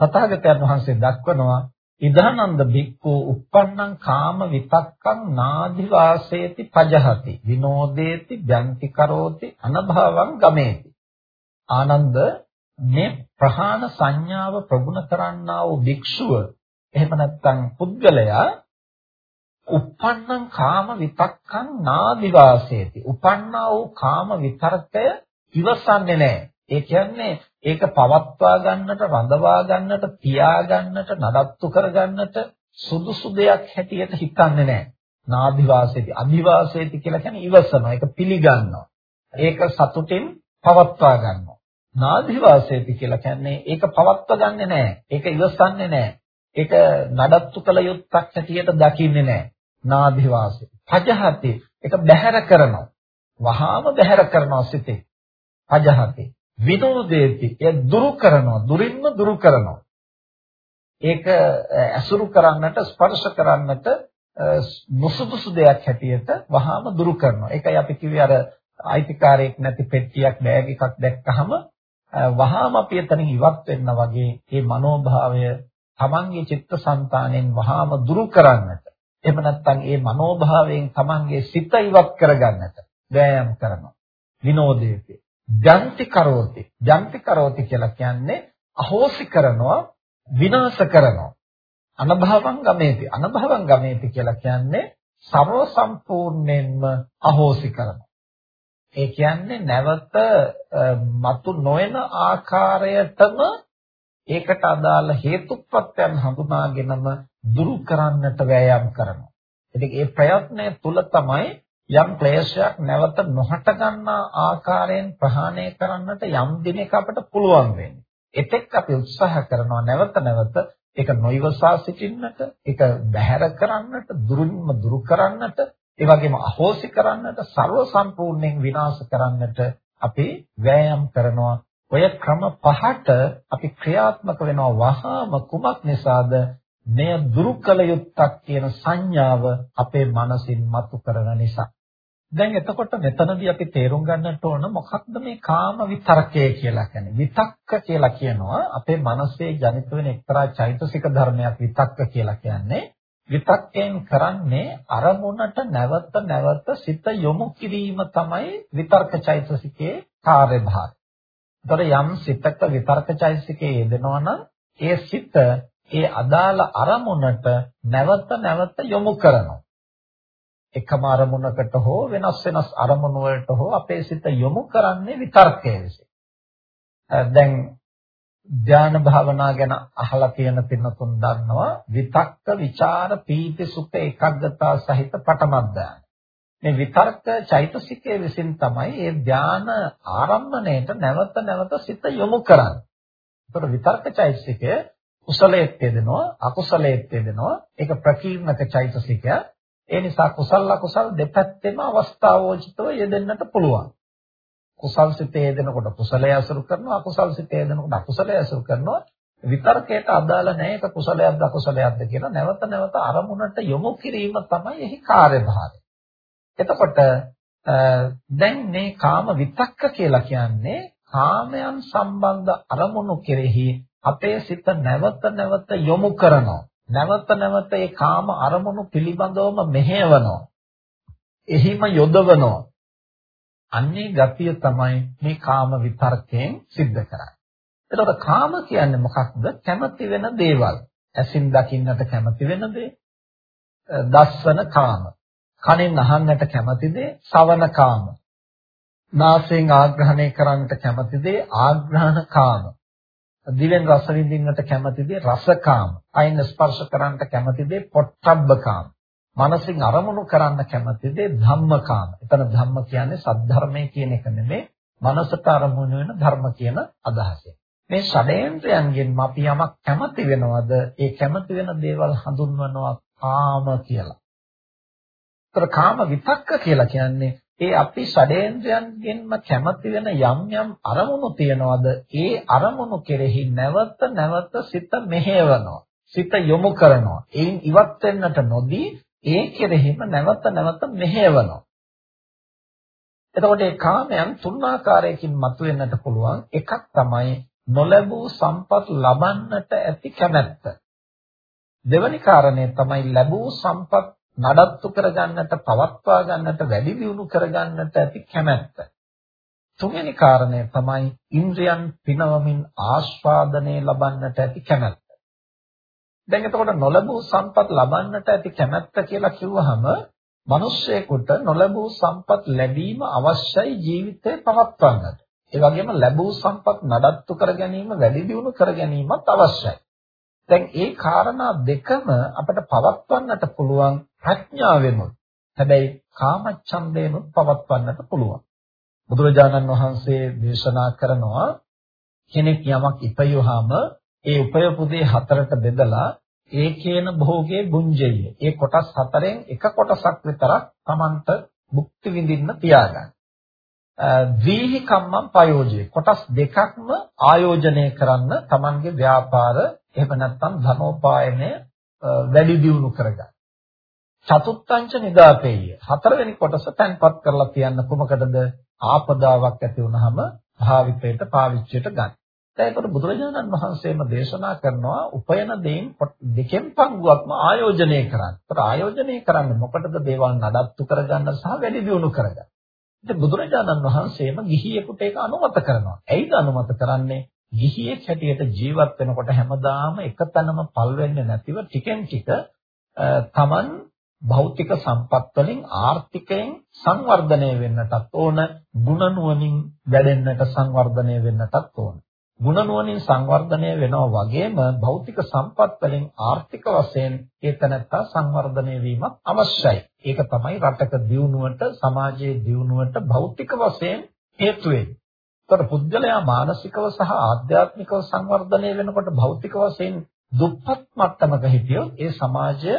තථාගතයන් වහන්සේ දක්වනවා ඉදානන්ද බික්කු uppannam කාම විතක්කං නාදි වාසේති පජහති විනෝදේති ජන්ති කරෝති අනභවං ගමේති ආනන්ද මේ ප්‍රහාණ සංඥාව ප්‍රගුණ කරන්නා වූ භික්ෂුව එහෙම නැත්නම් පුද්ගලයා uppannam කාම විතක්කං නාදිවාසේති. උපන්නා වූ කාම විතරකය ඉවසන්නේ නැහැ. ඒ කියන්නේ ඒක පවත්වා ගන්නට, රඳවා ගන්නට, තියා ගන්නට, නඩත්තු කර ගන්නට සුදුසු දෙයක් හැටියට හිතන්නේ නැහැ. නාදිවාසේති, අදිවාසේති කියලා කියන්නේ ඉවසනවා. ඒක පිළිගන්නවා. ඒක සතුටින් පවත්වා ගන්නවා. නාදිවාසේති කියලා කියන්නේ ඒක පවත්වා ගන්නෙ නැහැ. ඒක ඉවසන්නේ නැහැ. ඒක නඩත්තු කළ යුත්තක් හැටියට දකින්නේ නැහැ. නාදිවාසේ. පජහති ඒක බැහැර කරනවා. වහාම බැහැර කරනවා සිතේ. පජහති. විනෝදේති ඒ දුරු කරනවා. දුරින්ම දුරු කරනවා. ඒක ඇසුරු කරන්නට ස්පර්ශ කරන්නට මුසුදුසු දෙයක් හැටියට වහාම දුරු කරනවා. ඒකයි අපි කිව්වේ අර අයිතිකාරයෙක් නැති පෙට්ටියක් බෑග් එකක් දැක්කහම වහාම අපි එතනින් ඉවත් වෙන්න වගේ මේ මනෝභාවය තමන්ගේ චිත්තසංතාණයෙන් වහාම දුරු කරන්නට. එහෙම නැත්නම් මේ මනෝභාවයෙන් තමන්ගේ සිත ඉවත් කරගන්නට වෑයම් කරනවා. විනෝදේති ජන්ති කරෝති. ජන්ති කරෝති කියලා කියන්නේ අහෝසි කරනවා විනාශ කරනවා. අනභවං ගමේති. අනභවං ගමේති කියලා කියන්නේ ਸਰව සම්පූර්ණයෙන්ම අහෝසි කරනවා. ඒ කියන්නේ නැවත මතු නොවන ආකාරයටම ඒකට අදාළ හේතුප්‍රත්‍යයන් හඳුනාගෙනම දුරු කරන්නට වෑයම් කරනවා. ඉතින් ඒ ප්‍රයත්නය තුල තමයි යම් ක්ලේශයක් නැවත නොහට ගන්නා ආකාරයෙන් ප්‍රහාණය කරන්නට යම් දිනක අපට පුළුවන් වෙන්නේ. එතෙක් අපි උත්සාහ කරනවා නැවත නැවත ඒක නොයවසා සිටින්නට, ඒක බැහැර කරන්නට, දුරින්ම දුරු කරන්නට, ඒ වගේම අහෝසි කරන්නට, ਸਰව සම්පූර්ණයෙන් විනාශ කරන්නට අපි වෑයම් කරනවා. ඔය ක්‍රම පහට අපි ක්‍රියාත්මක වෙනවා වහාම කුමක් නිසාද මෙය දුරු කළ යුත්තක් කියන සංඥාව අපේ මනසින් මතු කරන නිසා. දැන් එතකොට මෙතනදී අපි තේරුම් ගන්නට ඕන මොකක්ද මේ කාම විතරකය කියලා කියන්නේ. විතක්ක කියලා කියනවා අපේ මනසේ ජනිත වෙන එක්තරා චෛතසික ධර්මයක් විතක්ක කියලා කියන්නේ. විතක්කයෙන් කරන්නේ අරමුණට නැවත නැවත සිත යොමු කිරීම තමයි විතර්ක චෛතසිකයේ කාර්යභාරය. ඒතර යම් සිතක විතර්ක චෛතසිකයේ යෙදෙනවා නම් ඒ සිත ඒ අදාළ අරමුණට නැවත නැවත යොමු කරනවා. එකම අරමුණකට හෝ වෙනස් වෙනස් අරමුණු වලට හෝ අපේ සිත යොමු කරන්නේ විතර්කය විසින්. දැන් ධ්‍යාන භාවනා ගැන අහලා තියෙන පින්නතුන් දන්නවා විතක්ක ਵਿਚාර පීති සුඛ ඒකග්ගතා සහිත පටමත් ධ්‍යාන. මේ විතර්ක චෛතසිකයේ විසින් තමයි මේ ධ්‍යාන ආරම්භණයට නැවත නැවත සිත යොමු කරන්නේ. ඒතකොට විතර්ක චෛතසිකය කුසලයේත් යෙදෙනවා අකුසලයේත් යෙදෙනවා ඒක ප්‍රකීර්ණක චෛතසිකය ඒ නිසා කුසල අකුසල දෙපැත්තෙම අවස්ථාවෝචිතව යෙදෙන්නට පුළුවන් කුසල් සිතේ යෙදෙනකොට කුසලය අසුරු කරනවා අකුසල් සිතේ යෙදෙනකොට අකුසලය අසුරු කරනවා විතර්කයට අදාළ නැහැ ඒක කුසලයක්ද අකුසලයක්ද කියලා නැවත නැවත අරමුණට යොමු කිරීම තමයි එහි කාර්යභාරය එතකොට දැන් මේ කාම විතක්ක කියලා කියන්නේ කාමයන් සම්බන්ධ අරමුණු කෙරෙහි අපේ සිත නැවත නැවත යොමු කරනවා. නැවත නැවත ඒ කාම අරමුණු පිළිබඳවම මෙහෙයවනවා. එහිම යොදවනවා. අන්නේ ගතිය තමයි මේ කාම විතරකයෙන් සිද්ධ කරන්නේ. එතකොට කාම කියන්නේ මොකක්ද? කැමති වෙන දේවල්. ඇසින් දකින්නට කැමති වෙන දේ. දස්සන කාම. කනෙන් අහන්නට කැමති දේ සවන කාම. නාසයෙන් ආග්‍රහණය කරන්නට කැමති දේ ආග්‍රහණ කාම. දිවෙන් රස විඳින්නට කැමති දේ රස කාම. අයින් ස්පර්ශ කරන්නට කැමති දේ පොට්ටබ්බ කාම. මනසින් අරමුණු කරන්න කැමති දේ ධම්මකාම. එතන ධම්ම කියන්නේ සද්ධර්මයේ කියන එක නෙමෙයි. මනසට අරමුණු වෙන ධර්ම කියන අදහසයි. මේ ෂඩේන්ද්‍රයන්ගෙන් අපි යමක් කැමති වෙනවද? ඒ කැමති වෙන දේවල් හඳුන්වනවා කාම කියලා. ඒතර කාම විතක්ක කියලා කියන්නේ ඒ අපි ෂඩේන්ද්‍රයන්ගෙන්ම කැමති වෙන යම් යම් අරමුණු තියනවාද ඒ අරමුණු කෙරෙහි නැවත නැවත සිත මෙහෙවනවා සිත යොමු කරනවා එයින් ඉවත් වෙන්නට නොදී ඒ කෙරෙහිම නැවත නැවත මෙහෙවනවා එතකොට මේ කාමයන් තුන් ආකාරයකින් මතුවෙන්නට පුළුවන් එකක් තමයි නොලැබූ සම්පත් ලබන්නට ඇති කැමැත්ත දෙවැනි කාරණය තමයි ලැබූ සම්පත් නඩත්තු කරගන්නට, පවත්වා ගන්නට, වැඩි දියුණු කරගන්නට ඇති කැමැත්ත. තුන්වෙනි කාරණය තමයි ඉන්ද්‍රයන් පිනවමින් ආස්වාදනය ලබන්නට ඇති කැමැත්ත. දැන් එතකොට නොලබූ සම්පත් ලබන්නට ඇති කැමැත්ත කියලා කිව්වහම මිනිස්සෙකුට නොලබූ සම්පත් ලැබීම අවශ්‍යයි ජීවිතේ පවත්වන්නට. ඒ වගේම ලැබූ සම්පත් නඩත්තු කර ගැනීම වැඩි දියුණු කර ගැනීමත් අවශ්‍යයි. දැන් ඒ කාරණා දෙකම අපිට පවත්වන්නට පුළුවන් ප්‍රඥාවෙන්ොත්. හැබැයි කාමච්ඡන්දේනොත් පවත්වන්නට පුළුවන්. බුදුරජාණන් වහන්සේ දේශනා කරනවා කෙනෙක් යමක් ඉපයුවාම ඒ උපයපු දේ හතරට බෙදලා ඒ කියන භෝගේ බුංජය. ඒ කොටස් හතරෙන් එක කොටසක් විතරක් Tamanට භුක්ති විඳින්න තියාගන්න. ද්විහි කම්මං පයෝජේ. කොටස් දෙකක්ම ආයෝජනය කරන්න Tamanගේ ව්‍යාපාර එහෙම නැත්නම් ධනෝපායනය වැඩි දියුණු කරගන්න. චතුත්තංච නිදාපේය. හතරවෙනි කොටස තැන්පත් කරලා තියන්න කොමකටද? ආපදාවක් ඇති වුනහම භාවිතයට පාවිච්චියට ගන්න. දැන් ඒකට බුදුරජාණන් වහන්සේම දේශනා කරනවා උපයන දේන් දෙකෙන් පංගුවක්ම ආයෝජනය කරන්න. ඒකට ආයෝජනය කරන්නේ මොකටද? දේවල් නඩත්තු කරගන්න සහ වැඩි දියුණු කරගන්න. ඉතින් බුදුරජාණන් වහන්සේම ගිහියෙකුට ඒක අනුමත කරනවා. ඇයිද අනුමත කරන්නේ? ගිහියෙක් හැටියට ජීවත් වෙනකොට හැමදාම එකතැනම පල් වෙන්නේ නැතිව ටිකෙන් ටික තමන් භෞතික සම්පත් වලින් ආර්ථිකයෙන් සංවර්ධනය වෙන්නටත් ඕන ಗುಣ නුවණින් වැඩෙන්නට සංවර්ධනය වෙන්නටත් ඕන ಗುಣ නුවණින් සංවර්ධනය වෙනවා වගේම භෞතික සම්පත් වලින් ආර්ථික වශයෙන් ඒතනත්තා සංවර්ධනය වීමත් අවශ්‍යයි ඒක තමයි රටක දියුණුවට සමාජයේ දියුණුවට භෞතික වශයෙන් හේතු වෙන්නේ. ඒතර පුද්ගලයා මානසිකව සහ ආධ්‍යාත්මිකව සංවර්ධනය වෙනකොට භෞතික වශයෙන් දුප්පත් මට්ටමක හිටියොත් ඒ සමාජය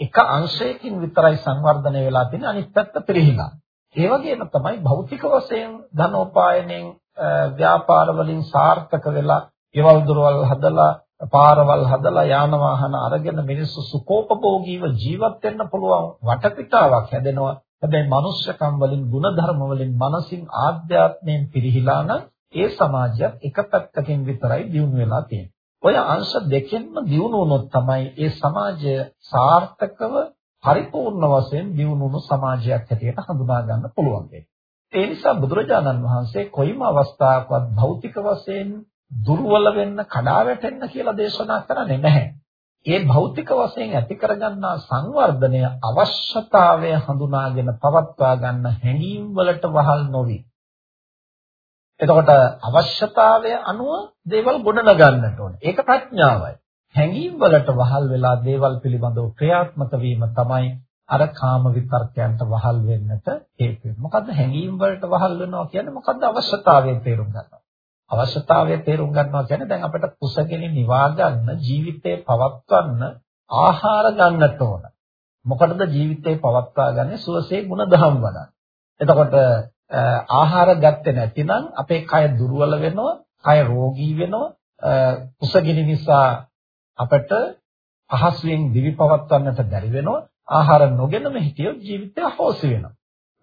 එක අංශයකින් විතරයි සංවර්ධනය වෙලා තියෙන්නේ අනිත් පැත්ත පිරිහිලා. ඒ වගේම තමයි භෞතික වශයෙන් ධනෝපායනෙන් ව්‍යාපාර වලින් සාර්ථක වෙලා ieval දොරවල් හදලා පාරවල් හදලා යාන වාහන අරගෙන මිනිස්සු සුඛෝපභෝගීව ජීවත් වෙන්න පුළුවන් වටපිටාවක් හැදෙනවා. හැබැයි මනුෂ්‍යකම් වලින් ಗುಣධර්ම වලින් මනසින් ආධ්‍යාත්මයෙන් පිරිහිලා නම් ඒ සමාජයක් එක පැත්තකින් විතරයි දියුණු වෙලා තියෙන්නේ. ඔය අංශ දෙකෙන්ම දියුණු වුණොත් තමයි ඒ සමාජය සාර්ථකව පරිපූර්ණ වශයෙන් දියුණු වුණු සමාජයක් හැටියට හඳුනා ගන්න පුළුවන් වෙන්නේ. ඒ නිසා බුදුරජාණන් වහන්සේ කොයිම අවස්ථාවකවත් භෞතික වශයෙන් දුර්වල වෙන්න, කඩා වැටෙන්න කියලා දේශනා කරන්නේ නැහැ. ඒ භෞතික වශයෙන් ඇති කරගන්නා සංවර්ධනය අවශ්‍යතාවය හඳුනාගෙන පවත්වා ගන්න හැඟීම් වලට වහල් නොවි. එතකොට අවශ්‍යතාවය අනුව දේවල් ගොඩනගන්නට ඕනේ. ඒක ප්‍රඥාවයි. හැඟීම් වලට වහල් වෙලා දේවල් පිළිබඳව ක්‍රියාත්මක වීම තමයි අර කාම විතර්කයන්ට වහල් වෙන්නට හේතු වෙන්නේ. මොකද්ද හැඟීම් වලට වහල් වෙනවා කියන්නේ මොකද්ද අවශ්‍යතාවය තේරුම් ගන්නවා. අවශ්‍යතාවය තේරුම් ගන්නවා කියන්නේ දැන් අපිට කුසගිනි නිවා ගන්න ජීවිතේ පවත්වන්න ආහාර ගන්නට ඕන. මොකටද ජීවිතේ පවත්වා ගන්නේ සුවසේ ගුණධම් වඩන්න. එතකොට ආහාර ගත්තේ නැතිනම් අපේ කය දුර්වල වෙනවා, කය රෝගී වෙනවා. කුසගිනි නිසා අපට පහසුවෙන් දිවි පවත්වන්නට බැරි වෙනවා. ආහාර නොගෙනම හිටියොත් ජීවිතය අහෝසි වෙනවා.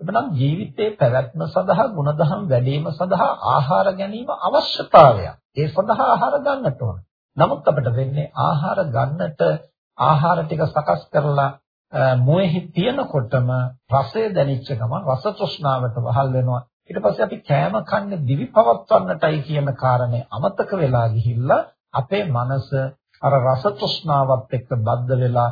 එබනම් ජීවිතයේ පැවැත්ම සඳහා ගුණධම් වැඩිම සඳහා ආහාර ගැනීම අවශ්‍යතාවයක්. ඒ සඳහා ආහාර ගන්නට ඕන. නමුත් අපිට වෙන්නේ ආහාර ගන්නට ආහාර ටික සකස් කරලා මොෙහි තියනකොටම රසය දැනෙච්ච ගමන් රස තෘෂ්ණාවට වහල් වෙනවා. ඊට පස්සේ අපි කෑම කන්නේ දිවි පවත්වන්නටයි කියන කාරණේ අමතක වෙලා ගිහිල්ලා අපේ මනස අර රස තෘෂ්ණාවත් එක්ක බද්ධ වෙලා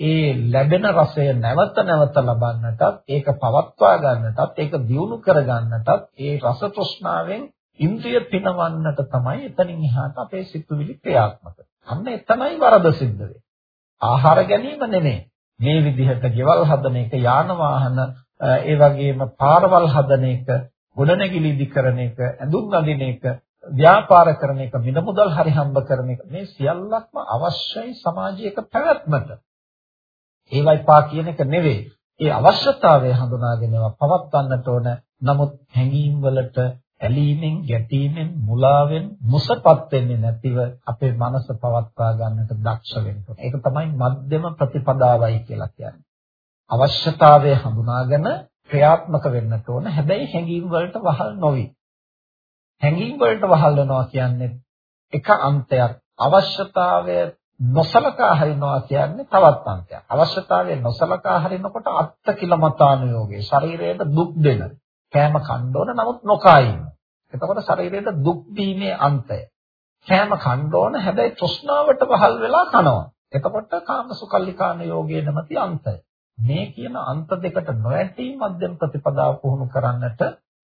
ඒ ලැබෙන රසය නැවත නැවත ලබන්නටත් ඒක පවත්වා ගන්නටත් ඒක දියුණු කර ගන්නටත් ඒ රස තෘෂ්ණාවෙන් ඉන්ද්‍රිය පිනවන්නට තමයි එතනින් එහාට අපේ සිතුවිලි ක්‍රියාත්මක. අන්න එතනයි වරද සිද්ධ වෙන්නේ. ආහාර ගැනීම නෙමෙයි. මේ විදිහට ගෙවල් හදන එක, යාන වාහන, ඒ වගේම පාරවල් හදන එක, ගොඩනැගිලි ඉදි කරන එක, ඇඳුම් අඳින එක, ව්‍යාපාර කරන එක, මිල මුදල් හරි හම්බ කරන එක මේ සියල්ලක්ම අවශ්‍යයි සමාජයක පැවැත්මට. ඒවයි පා කියන එක නෙවෙයි. ඒ අවශ්‍යතාවය හඳුනාගෙන ඒවා පවත්වන්නට ඕන. නමුත් හැඟීම් වලට ඇලීමෙන්, ගැටීමෙන්, මුලාවෙන් මුසපත් වෙන්නේ නැතිව අපේ මනස පවත්වා ගන්නට දක්ෂ වෙන්න ඕන. ඒක තමයි මධ්‍යම ප්‍රතිපදාවයි කියලා කියන්නේ. අවශ්‍යතාවය හඳුනාගෙන ක්‍රියාත්මක වෙන්නට ඕන. හැබැයි හැඟීම් වලට වහල් නොවි. හැඟීම් වලට වහල් වෙනවා කියන්නේ එක අන්තයක් අවශ්‍යතාවය නොසලකා හරිනවා කියන්නේ තවත් අංකයක්. අවශ්‍යතාවය නොසලකා හරිනකොට අත්ති කිලමතානුയോഗේ ශරීරයට දුක් දෙන. කෑම කන්න ඕන නමුත් නොකා ඉන්න. එතකොට ශරීරයට දුක් දීමේ අන්තය. කෑම කන්න ඕන හැබැයි තෘෂ්ණාවට වහල් වෙලා කනවා. එතකොට කාමසුකල්ලිකාන යෝගයේ නැමැති අන්තය. මේ කියන අන්ත දෙකට නොඇටි මධ්‍යම ප්‍රතිපදාව පුහුණු කරන්නට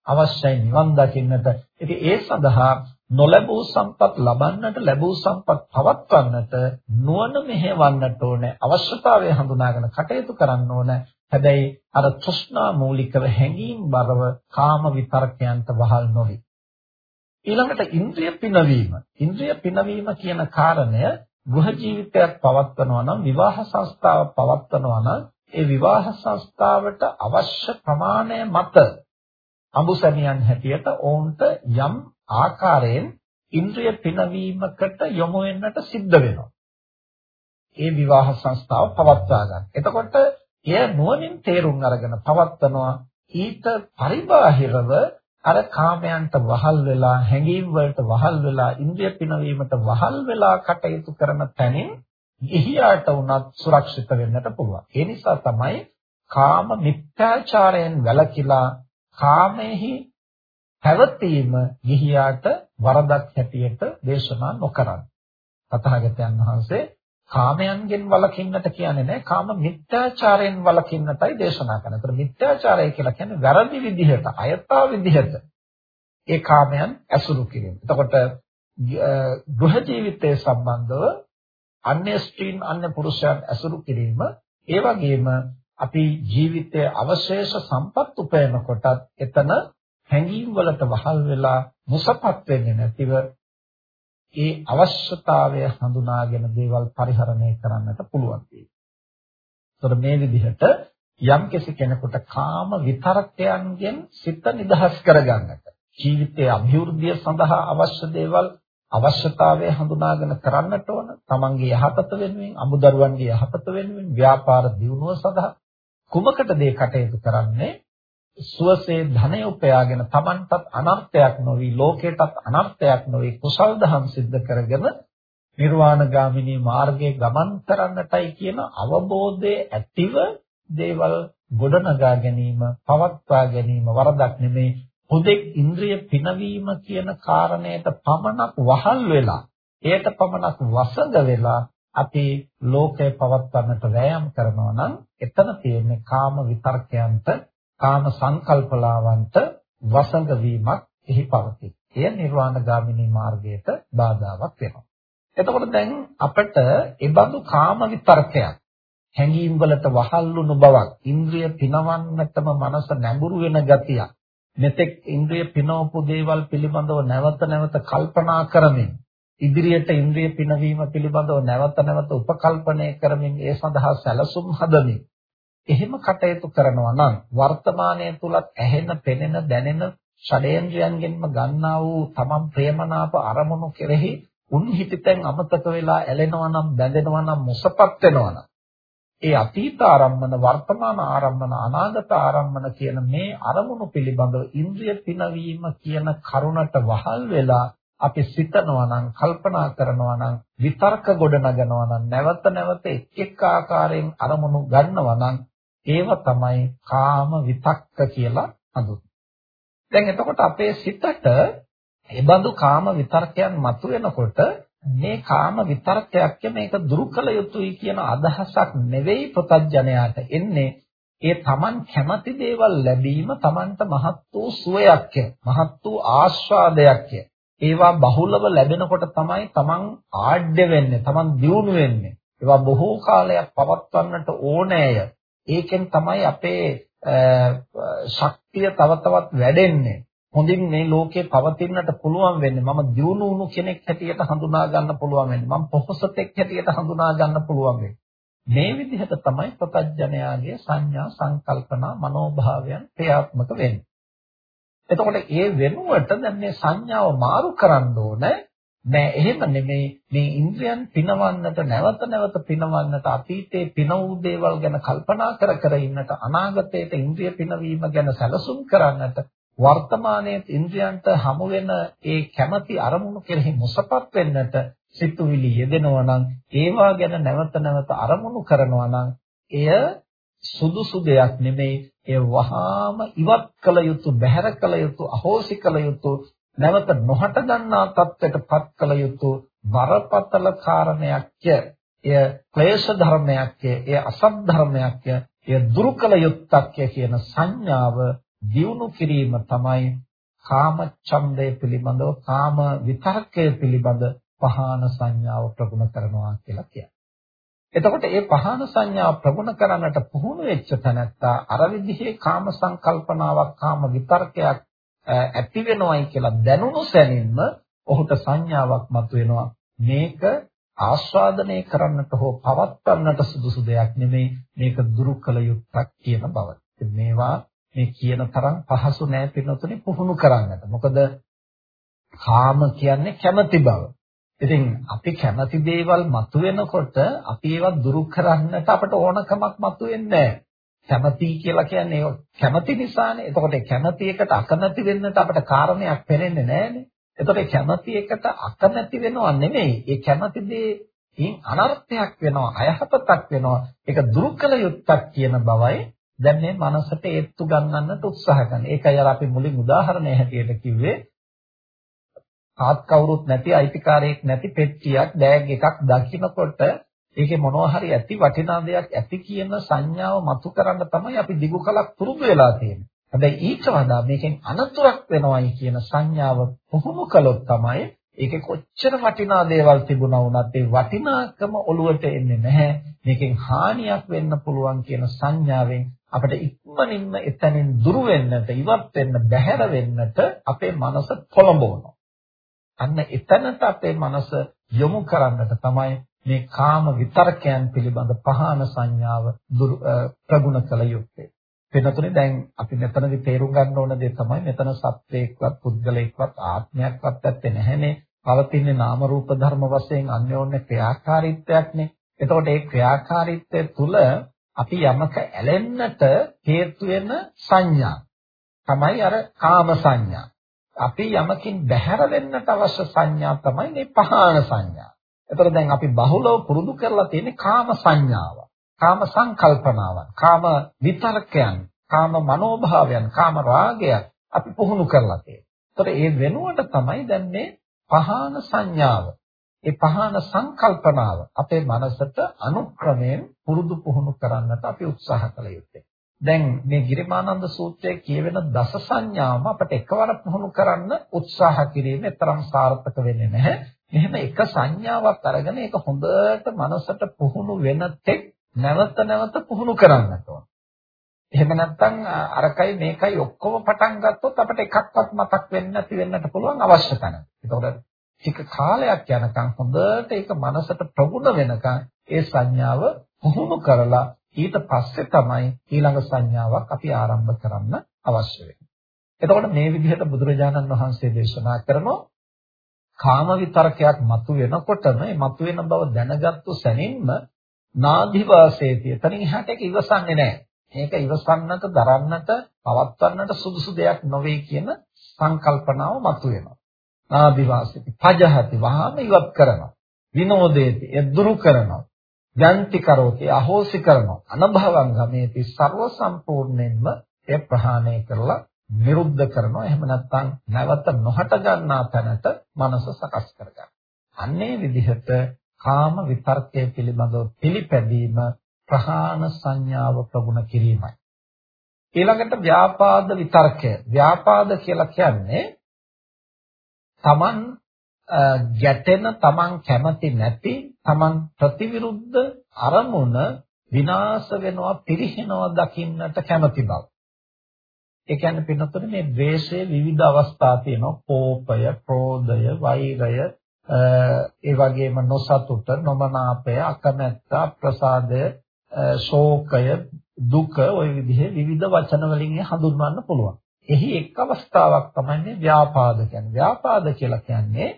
අවශ්‍යයි නිවන් දකින්නට. ඉතින් ඒ සඳහා නොලැබූ සම්පත් ලබන්නට ලැබූ සම්පත් පවත්වන්නට නුවණ මෙහෙවන්නට ඕනේ. අවශ්‍යතාවය හඳුනාගෙන කටයුතු කරන්න ඕනේ. හැබැයි අර තෘෂ්ණා මූලිකව හැඟීම් බරව කාම විතරකයන්ට වහල් නොවි. ඊළඟට ඉන්ද්‍රිය පිනවීම. ඉන්ද්‍රිය පිනවීම කියන කාරණය ගෘහ ජීවිතයක් පවත්වනවා නම් විවාහ සංස්ථාව පවත්වනවා නම් ඒ විවාහ සංස්ථාවට අවශ්‍ය ප්‍රමාණය මත අඹුසැමියන් හැටියට ඔවුන්ට යම් ආකාරයෙන් ඉන්ද්‍රිය පිනවීමකට යොමු වෙන්නට සිද්ධ වෙනවා. ඒ විවාහ සංස්ථාව පවත්වා ගන්න. එතකොට එය නුවණින් තේරුම් අරගෙන පවත්නවා ඊට පරිබාහිරව අර කාමයන්ට වහල් වෙලා හැඟීම් වලට වහල් වෙලා ඉන්ද්‍රිය පිනවීමට වහල් වෙලා කටයුතු කරන තැනින් ගිහියාට උනත් සුරක්ෂිත වෙන්නට පුළුවන්. ඒ නිසා තමයි කාම මිත්‍යාචාරයෙන් වැළකීලා කාමෙහි පැවතීම ගිහියාට වරදක් හැටියට දේශනා නොකරන්නේ. තථාගතයන් වහන්සේ කාමයන්ගෙන් වළකින්නට කියන්නේ නැහැ කාම මිත්‍යාචාරයෙන් වළකින්නටයි දේශනා කරන්නේ. ඒතර මිත්‍යාචාරය කියලා කියන්නේ වැරදි විදිහට, අයථා විදිහට ඒ කාමයන් ඇසුරු කිරීම. එතකොට ගෘහ ජීවිතයේ සම්බන්ධව අන්‍ය ස්ත්‍රීන් අන්‍ය පුරුෂයන් ඇසුරු කිරීම ඒ වගේම අපි ජීවිතයේ අවශේෂ සම්පත් උපයනකොටත් එතන හැඟීම් වලට වහල් වෙලා මුසපත් වෙන්නේ නැතිව ඒ අවශ්‍යතාවය හඳුනාගෙන දේවල් පරිහරණය කරන්නට පුළුවන් වෙයි. මේ විදිහට යම් කෙනෙකුට කාම විතරකයන්ගෙන් සිත නිදහස් කරගන්නට ජීවිතයේ අභිවෘද්ධිය සඳහා අවශ්‍ය දේවල් අවශ්‍යතාවය හඳුනාගෙන කරන්නට ඕන. තමන්ගේ යහපත වෙනුවෙන්, අමුදරුවන්ගේ යහපත වෙනුවෙන්, ව්‍යාපාර දියුණුව සඳහා කුමකටද ඒ කටයුතු කරන්නේ? සුවසේ ධනය උපයාගෙන Tamanටත් අනර්ථයක් නොවි ලෝකයටත් අනර්ථයක් නොවි කුසල් දහම් සිද්ධ කරගෙන නිර්වාණගාමිනී මාර්ගයේ ගමන් කරන්නටයි කියන අවබෝධයේ ඇතිව දේවල් ගොඩනගා ගැනීම පවත්වා ගැනීම වරදක් නෙමේ. හුදෙක් ඉන්ද්‍රිය පිනවීම කියන කාරණයට පමණක් වහල් වෙලා එයට පමණක් වසඟ වෙලා අපි ලෝකය පවත්වන්නට වෑයම් කරනවා නම් එතන තියෙන්නේ කාම විතර්කයන්ට කාම සංකල්පලාවන්ට වසඟ වීමක් එහි පවතී. එය නිර්වාණගාමිනී මාර්ගයට බාධාවක් වෙනවා. එතකොට දැන් අපිට ඒබඳු කාම විතර්කයක් හැඟීම් වලට වහල්ුණු බවක්, ඉන්ද්‍රිය පිනවන්නටම මනස නැඹුරු වෙන ගතියක්. මෙතෙක් ඉන්ද්‍රිය පිනවපු දේවල් පිළිබඳව නැවත නැවත කල්පනා කරමින් ඉදිරියට ඉන්ද්‍රිය පිනවීම පිළිබඳව නැවත නැවත උපකල්පනය කරමින් ඒ සඳහා සැලසුම් හදමින් එහෙම කටයුතු කරනවා නම් වර්තමානයේ තුලත් ඇහෙන, පෙනෙන, දැනෙන ෂඩේන්ද්‍රයන්ගෙන්ම ගන්නා වූ තමන් ප්‍රේමනාප අරමුණු කෙරෙහි උන් හිතිතෙන් අමතක වෙලා ඇලෙනවා නම් බැඳෙනවා නම් මුසපත් වෙනවා නම් ඒ අතීත ආරම්මන වර්තමාන ආරම්මන අනාගත ආරම්මන කියන මේ අරමුණු පිළිබඳව ඉන්ද්‍රිය පිනවීම කියන කරුණට වහල් වෙලා අපි සිතනවා නම් කල්පනා කරනවා නම් විතර්ක ගොඩ නගනවා නම් නැවත නැවත එක් එක් ආකාරයෙන් අරමුණු ගන්නවා නම් ඒව තමයි කාම විතක්ක කියලා හඳුන්වන්නේ. දැන් එතකොට අපේ සිතට එබඳු කාම විතර්කයන් මතුවෙනකොට මේ කාම විතර්කයක් මේක දුරු කළ යුතුයි කියන අදහසක් නෙවෙයි ප්‍රතඥයාට එන්නේ. ඒ Taman කැමති දේවල් ලැබීම Tamanට මහත් වූ සුවයක් මහත් වූ ආස්වාදයක් ඒවා බහුලව ලැබෙනකොට තමයි Taman ආඩ්‍ය වෙන්නේ Taman දියුණු වෙන්නේ. ඒවා බොහෝ කාලයක් පවත්වන්නට ඕනෑය. ඒකෙන් තමයි අපේ ශක්තිය තව තවත් වැඩෙන්නේ. හොඳින් මේ ලෝකේ පවතින්නට පුළුවන් වෙන්නේ. මම දියුණු වුණු කෙනෙක් හැටියට හඳුනා ගන්න පුළුවන් වෙන්නේ. මම පොහොසතෙක් හැටියට හඳුනා ගන්න පුළුවන් වෙන්නේ. මේ විදිහට තමයි ප්‍රත්‍යඥයාගේ සංඥා සංකල්පනා මනෝභාවයන් ක්‍රියාත්මක වෙන්නේ. එතකොට ඒ වෙනුවට දැන් මේ සංඥාව මාරු කරන්න ඕනේ නෑ එහෙම නෙමෙයි මේ ඉන්ද්‍රයන් පිනවන්නට නැවත නැවත පිනවන්නට අතීතයේ පින වූ දේවල් ගැන කල්පනා කර කර ඉන්නට අනාගතයට ඉන්ද්‍රිය පිනවීම ගැන සැලසුම් කරන්නට වර්තමානයේ ඉන්ද්‍රයන්ට හමු වෙන ඒ කැමැති අරමුණු කෙරෙහි මුසපත් වෙන්නට සිතුවිලි යෙදෙනවා නම් ඒවා ගැන නැවත නැවත අරමුණු කරනවා නම් එය සුදුසු දෙයක් නෙමෙයි ඒ වහාම ඉවත් කළ යුතු බැහැර කළ යුතු අහෝසි කළ යුතු නැවත නොහට ගන්නා තත්ත්වයටපත් කළ යුතු බරපතල කාරණයක්ය. එය ක්ලේශ ධර්මයක්ය. එය අසත් ධර්මයක්ය. එය දුරු කළ යුත්තක්ය කියන සංඥාව දියුණු කිරීම තමයි කාම ඡන්දය පිළිබඳව කාම විතර්කය පිළිබඳ පහාන සංඥාව ප්‍රගුණ කරනවා කියලා කියන්නේ. එතකොට මේ පහාන සංඥාව ප්‍රගුණ කරන්නට පුහුණු වෙච්ච තැනත්තා අර විදිහේ කාම සංකල්පනාවක් කාම විතර්කයක් ඇති වෙනවයි කියලා දැනුණු සැනින්ම ඔහුට සංඥාවක් මතුවෙනවා මේක ආස්වාදනය කරන්නට හෝ පවත්වන්නට සුදුසු දෙයක් නෙමෙයි මේක දුරු කළ යුත්තක් කියන බව. මේවා මේ කියන තරම් පහසු නෑ පින්නතුනේ පුහුණු කරන්නට. මොකද කාම කියන්නේ කැමැති බව. ඉතින් අපි කැමැති දේවල් මතුවෙනකොට අපි ඒවා දුරු කරන්නට අපට ඕනකමක් මතුවෙන්නේ නෑ. කැමැති කියලා කියන්නේ කැමැති නිසානේ. එතකොට කැමැති එකට අකමැති වෙන්නට අපට කාරණයක් පෙනෙන්නේ නෑනේ. එතකොට කැමැති එකට අකමැති වෙනව නෙමෙයි. ඒ කැමැති දේ අනර්ථයක් වෙනවා, අයහපතක් වෙනවා. ඒක දුරු කළ යුත්තක් කියන බවයි දැන් මේ මනසට ඒත්තු ගන්නන්නට උත්සාහ කරන. ඒකයි අර අපි මුලින් උදාහරණය හැටියට කිව්වේ ආත් කවුරුත් නැති අයිතිකාරයෙක් නැති පෙට්ටියක් බෑග් එකක් දකින්නකොට ඒකේ මොනවා හරි ඇති වටිනා දෙයක් ඇති කියන සංඥාව මතු කරන්න තමයි අපි දිගු කලක් පුරුදු වෙලා තියෙන්නේ. හැබැයි ඊට වඩා මේකෙන් අනතුරක් වෙනවයි කියන සංඥාව පුහුණු කළොත් තමයි ඒකේ කොච්චර වටිනා දේවල් තිබුණා වුණත් ඒ වටිනාකම ඔළුවට එන්නේ නැහැ. මේකෙන් හානියක් වෙන්න පුළුවන් කියන සංඥාවෙන් අපිට ඉක්මනින්ම එතනින් දුර වෙන්නට, ඉවත් වෙන්න, බැහැර වෙන්නට අපේ මනස පොළඹවනවා. අන්න එතනට අපේ මනස යොමු කරන්නට තමයි මේ කාම විතරකයන් පිළිබඳ පහන සංඥාව ප්‍රගුණ කළ යුත්තේ. වෙනතුනේ දැන් අපි මෙතනදී තේරුම් ගන්න ඕන දේ තමයි මෙතන සත්වයක්වත් පුද්ගලයෙක්වත් ආත්මයක්වත් ඇත්තේ නැහැනේ. පවතින්නේ නාම රූප ධර්ම වශයෙන් අන්‍යෝන්‍ය ක්‍රියාකාරීත්වයක්නේ. එතකොට ඒ ක්‍රියාකාරීත්වය තුළ අපි යමක ඇලෙන්නට හේතු වෙන සංඥා තමයි අර කාම සංඥා. අපි යමකින් බැහැර වෙන්නට අවශ්‍ය සංඥා තමයි මේ පහාන සංඥා. එතකොට දැන් අපි බහුලව පුරුදු කරලා තියෙන්නේ කාම සංඥාව. කාම සංකල්පනාවන්, කාම විතරකයන්, කාම මනෝභාවයන්, කාම රාගයන් අපි පුහුණු කරලා තියෙනවා. එතකොට ඒ වෙනුවට තමයි දැන් මේ පහාන සංඥාව ඒ පහන සංකල්පනාව අපේ මනසට අනුක්‍රමයෙන් පුරුදු පුහුණු කරන්නට අපි උත්සාහ කළ යුත්තේ. දැන් මේ ගිරිමානන්ද සූත්‍රයේ කියවෙන දස සංඥාම අපිට එකවර පුහුණු කරන්න උත්සාහ කිරීම තරම් සාර්ථක වෙන්නේ නැහැ. මෙහෙම එක සංඥාවක් අරගෙන ඒක හොඳට මනසට පුහුණු වෙන තෙක් නැවත නැවත පුහුණු කරන්නට ඕන. එහෙම නැත්නම් අරකයි මේකයි ඔක්කොම පටන් ගත්තොත් අපිට එකක්වත් මතක් වෙන්නේ නැති වෙන්නට පුළුවන් අවශ්‍ය තැන. ඒතකොට ටික කාලයක් යනකම් හොඳට ඒක මනසට ප්‍රගුණ වෙනකම් ඒ සංඥාව පුහුණු කරලා ඊට පස්සේ තමයි ඊළඟ සංඥාවක් අපි ආරම්භ කරන්න අවශ්‍ය වෙන්නේ. එතකොට මේ විදිහට බුදුරජාණන් වහන්සේ දේශනා කරනවා කාම විතරකයක් මතු වෙනකොටම මේ මතු වෙන බව දැනගත්තු සැනින්ම නාදිවාසේතිය. එතනින් එහාට ඒක ඉවසන්නේ නැහැ. මේක ඉවසන්නට, දරන්නට, පවත්වන්නට සුදුසු දෙයක් නොවේ කියන සංකල්පනාව මතු වෙනවා. ආදිවාසීති පජහති වහාම ඉවත් කරනවා විනෝදේති එදුරු කරනවා යන්ති කරෝති අහෝසි කරනවා අනභවං ගමේති ਸਰව සම්පූර්ණයෙන්ම ඒ ප්‍රහාණය කරලා නිරුද්ධ කරනවා එහෙම නැත්නම් නැවත නොහට ගන්නා තැනට මනස සකස් කරගන්න. අන්නේ විදිහට කාම විතර්කයේ පිළිබඳව පිළිපැදීම ප්‍රහාණ සංඥාව ප්‍රගුණ කිරීමයි. ඊළඟට ව්‍යාපාද විතර්කය. ව්‍යාපාද කියලා කියන්නේ තමන් ගැටෙන තමන් කැමති නැති තමන් ප්‍රතිවිරුද්ධ අරමුණ විනාශ වෙනවා පිරිහෙනවා දකින්නට කැමති බව. ඒ කියන්නේ පින්නතොට මේ ද්වේෂයේ විවිධ අවස්ථා තියෙනවා. කෝපය, ක්‍රෝධය, වෛරය, ඒ වගේම නොසතුට, නොමනාපය, අකමැත්ත, ප්‍රසාදය, ශෝකය, දුක ওই විදිහේ විවිධ වචන වලින් හඳුන්වන්න පුළුවන්. එහි එක් අවස්ථාවක් තමයි මේ ව්‍යාපාද කියන්නේ. ව්‍යාපාද කියලා කියන්නේ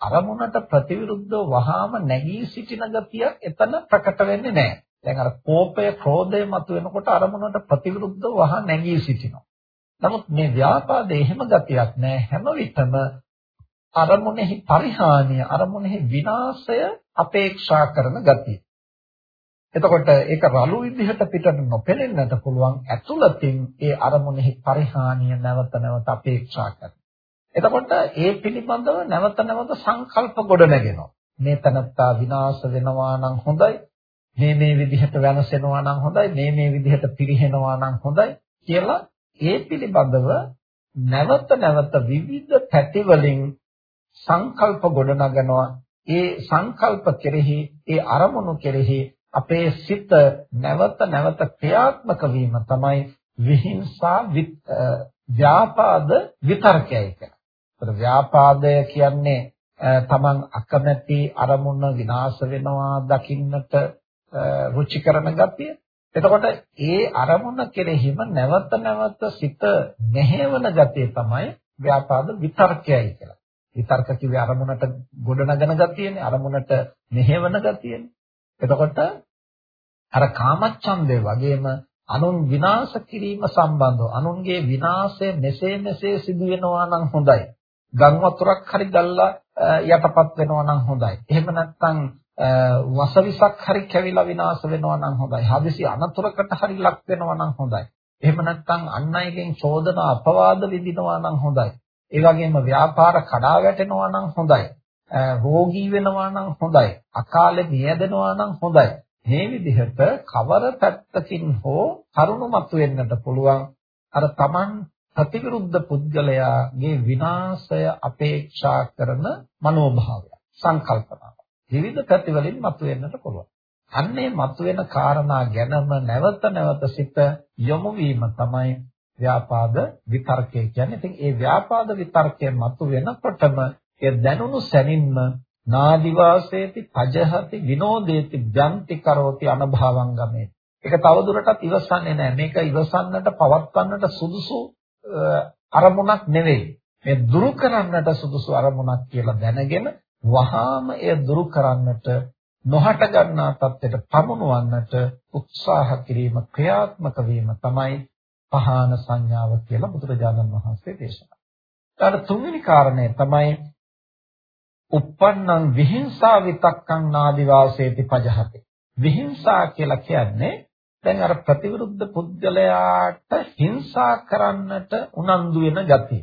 අරමුණට ප්‍රතිවිරුද්ධව වහාම නැගී සිටින ගතියක් එතන ප්‍රකට වෙන්නේ නැහැ. දැන් අර කෝපය, ක්‍රෝධය මතුවෙනකොට අරමුණට ප්‍රතිවිරුද්ධව වහා නැගී සිටිනවා. නමුත් මේ ව්‍යාපාදේ එහෙම ගතියක් නැහැ. හැම විටම අරමුණෙහි පරිහානිය, අරමුණෙහි විනාශය අපේක්ෂා කරන ගතිය. එතකොට ඒක රළු විදිහට පිටට නොපෙනෙන්නට පුළුවන් ඇතුළතින් ඒ අරමුණෙහි පරිහානිය නැවත නැවත අපේක්ෂා කරනවා. එතකොට ඒ පිළිබඳව නැවත නැවත සංකල්ප ගොඩ නැගෙනවා. මේ තනත්තා විනාශ වෙනවා නම් හොඳයි. මේ මේ විදිහට වෙනසෙනවා නම් හොඳයි. මේ මේ විදිහට පිරිහෙනවා නම් හොඳයි කියලා ඒ පිළිබඳව නැවත නැවත විවිධ පැති වලින් සංකල්ප ගොඩනගනවා ඒ සංකල්ප කෙරෙහි ඒ අරමුණු කෙරෙහි අපේ සිත නැවත නැවත ක්‍රියාත්මක වීම තමයි විහිංසා ව්‍යාපාද විතර්කයයි කියන්නේ. ඒතර ව්‍යාපාදය කියන්නේ තමන් අකමැති අරමුණ විනාශ වෙනවා දකින්නට රුචි කරන ගතිය. එතකොට ඒ අරමුණ කෙරෙහිම නැවත නැවත සිත මෙහෙවන ගතිය තමයි ව්‍යාපාද විතර්කයයි කියලා. විතර්ක කිව්වේ අරමුණට ගොඩනගන ගතියනේ අරමුණට මෙහෙවන ගතියනේ. එතකොට අර කාමච්ඡන්දය වගේම අනුන් විනාශ කිරීම සම්බන්ධව අනුන්ගේ විනාශය මෙසේ මෙසේ සිදු වෙනවා නම් හොඳයි. ගම් වතුරක් හරි ගල්ලා යටපත් වෙනවා නම් හොඳයි. එහෙම නැත්නම් වසවිසක් හරි කැවිලා විනාශ වෙනවා නම් හොඳයි. හදිසි අනතුරකට හරි ලක් වෙනවා නම් හොඳයි. එහෙම නැත්නම් අන් අයගෙන් චෝදන අපවාද විඳිනවා නම් හොඳයි. ඒ වගේම ව්‍යාපාර කඩා වැටෙනවා නම් හොඳයි. රෝගී වෙනවා නම් හොඳයි. අකාලේ මියදෙනවා නම් හොඳයි. මේ විදිහට කවර පැත්තකින් හෝ කරුණු මතුවෙන්නට පුළුවන්. අර Taman ප්‍රතිවිරුද්ධ පුද්ගලයාගේ විනාශය අපේක්ෂා කරන මනෝභාවය සංකල්පනාව විවිධ පැතිවලින් මතුවෙන්නට පුළුවන්. අන්නේ මතුවෙන කාරණා ගැනම නැවත නැවත සිත යොමු වීම තමයි ව්‍යාපාද විතර්කය කියන්නේ. ඉතින් ඒ ව්‍යාපාද විතර්කය මතුවෙනකොටම ඒ දැනුණු සැනින්ම නාදිවාසේති පජහති විනෝදේති ඥාන්ති කරෝති අනභවංගමේ. ඒක තවදුරටත් ඉවසන්නේ නැහැ. මේක ඉවසන්නට පවත්වන්නට සුදුසු අරමුණක් නෙවෙයි. මේ දුරු කරන්නට සුදුසු අරමුණක් කියලා දැනගෙන වහාම එය දුරු කරන්නට නොහට ගන්නා තත්ත්වයට පමුණවන්නට උත්සාහ කිරීම ක්‍රියාත්මක වීම තමයි පහාන සංඥාව කියලා බුදුරජාණන් වහන්සේ දේශනා කළා. ඊට තුන්වෙනි කාරණය තමයි uppannam vihinsa vitakkam nadi vaseti pajahati. විහිංසා කියලා කියන්නේ දැන් අර ප්‍රතිවිරුද්ධ පුද්ගලයාට හිංසා කරන්නට උනන්දු වෙන ගතිය.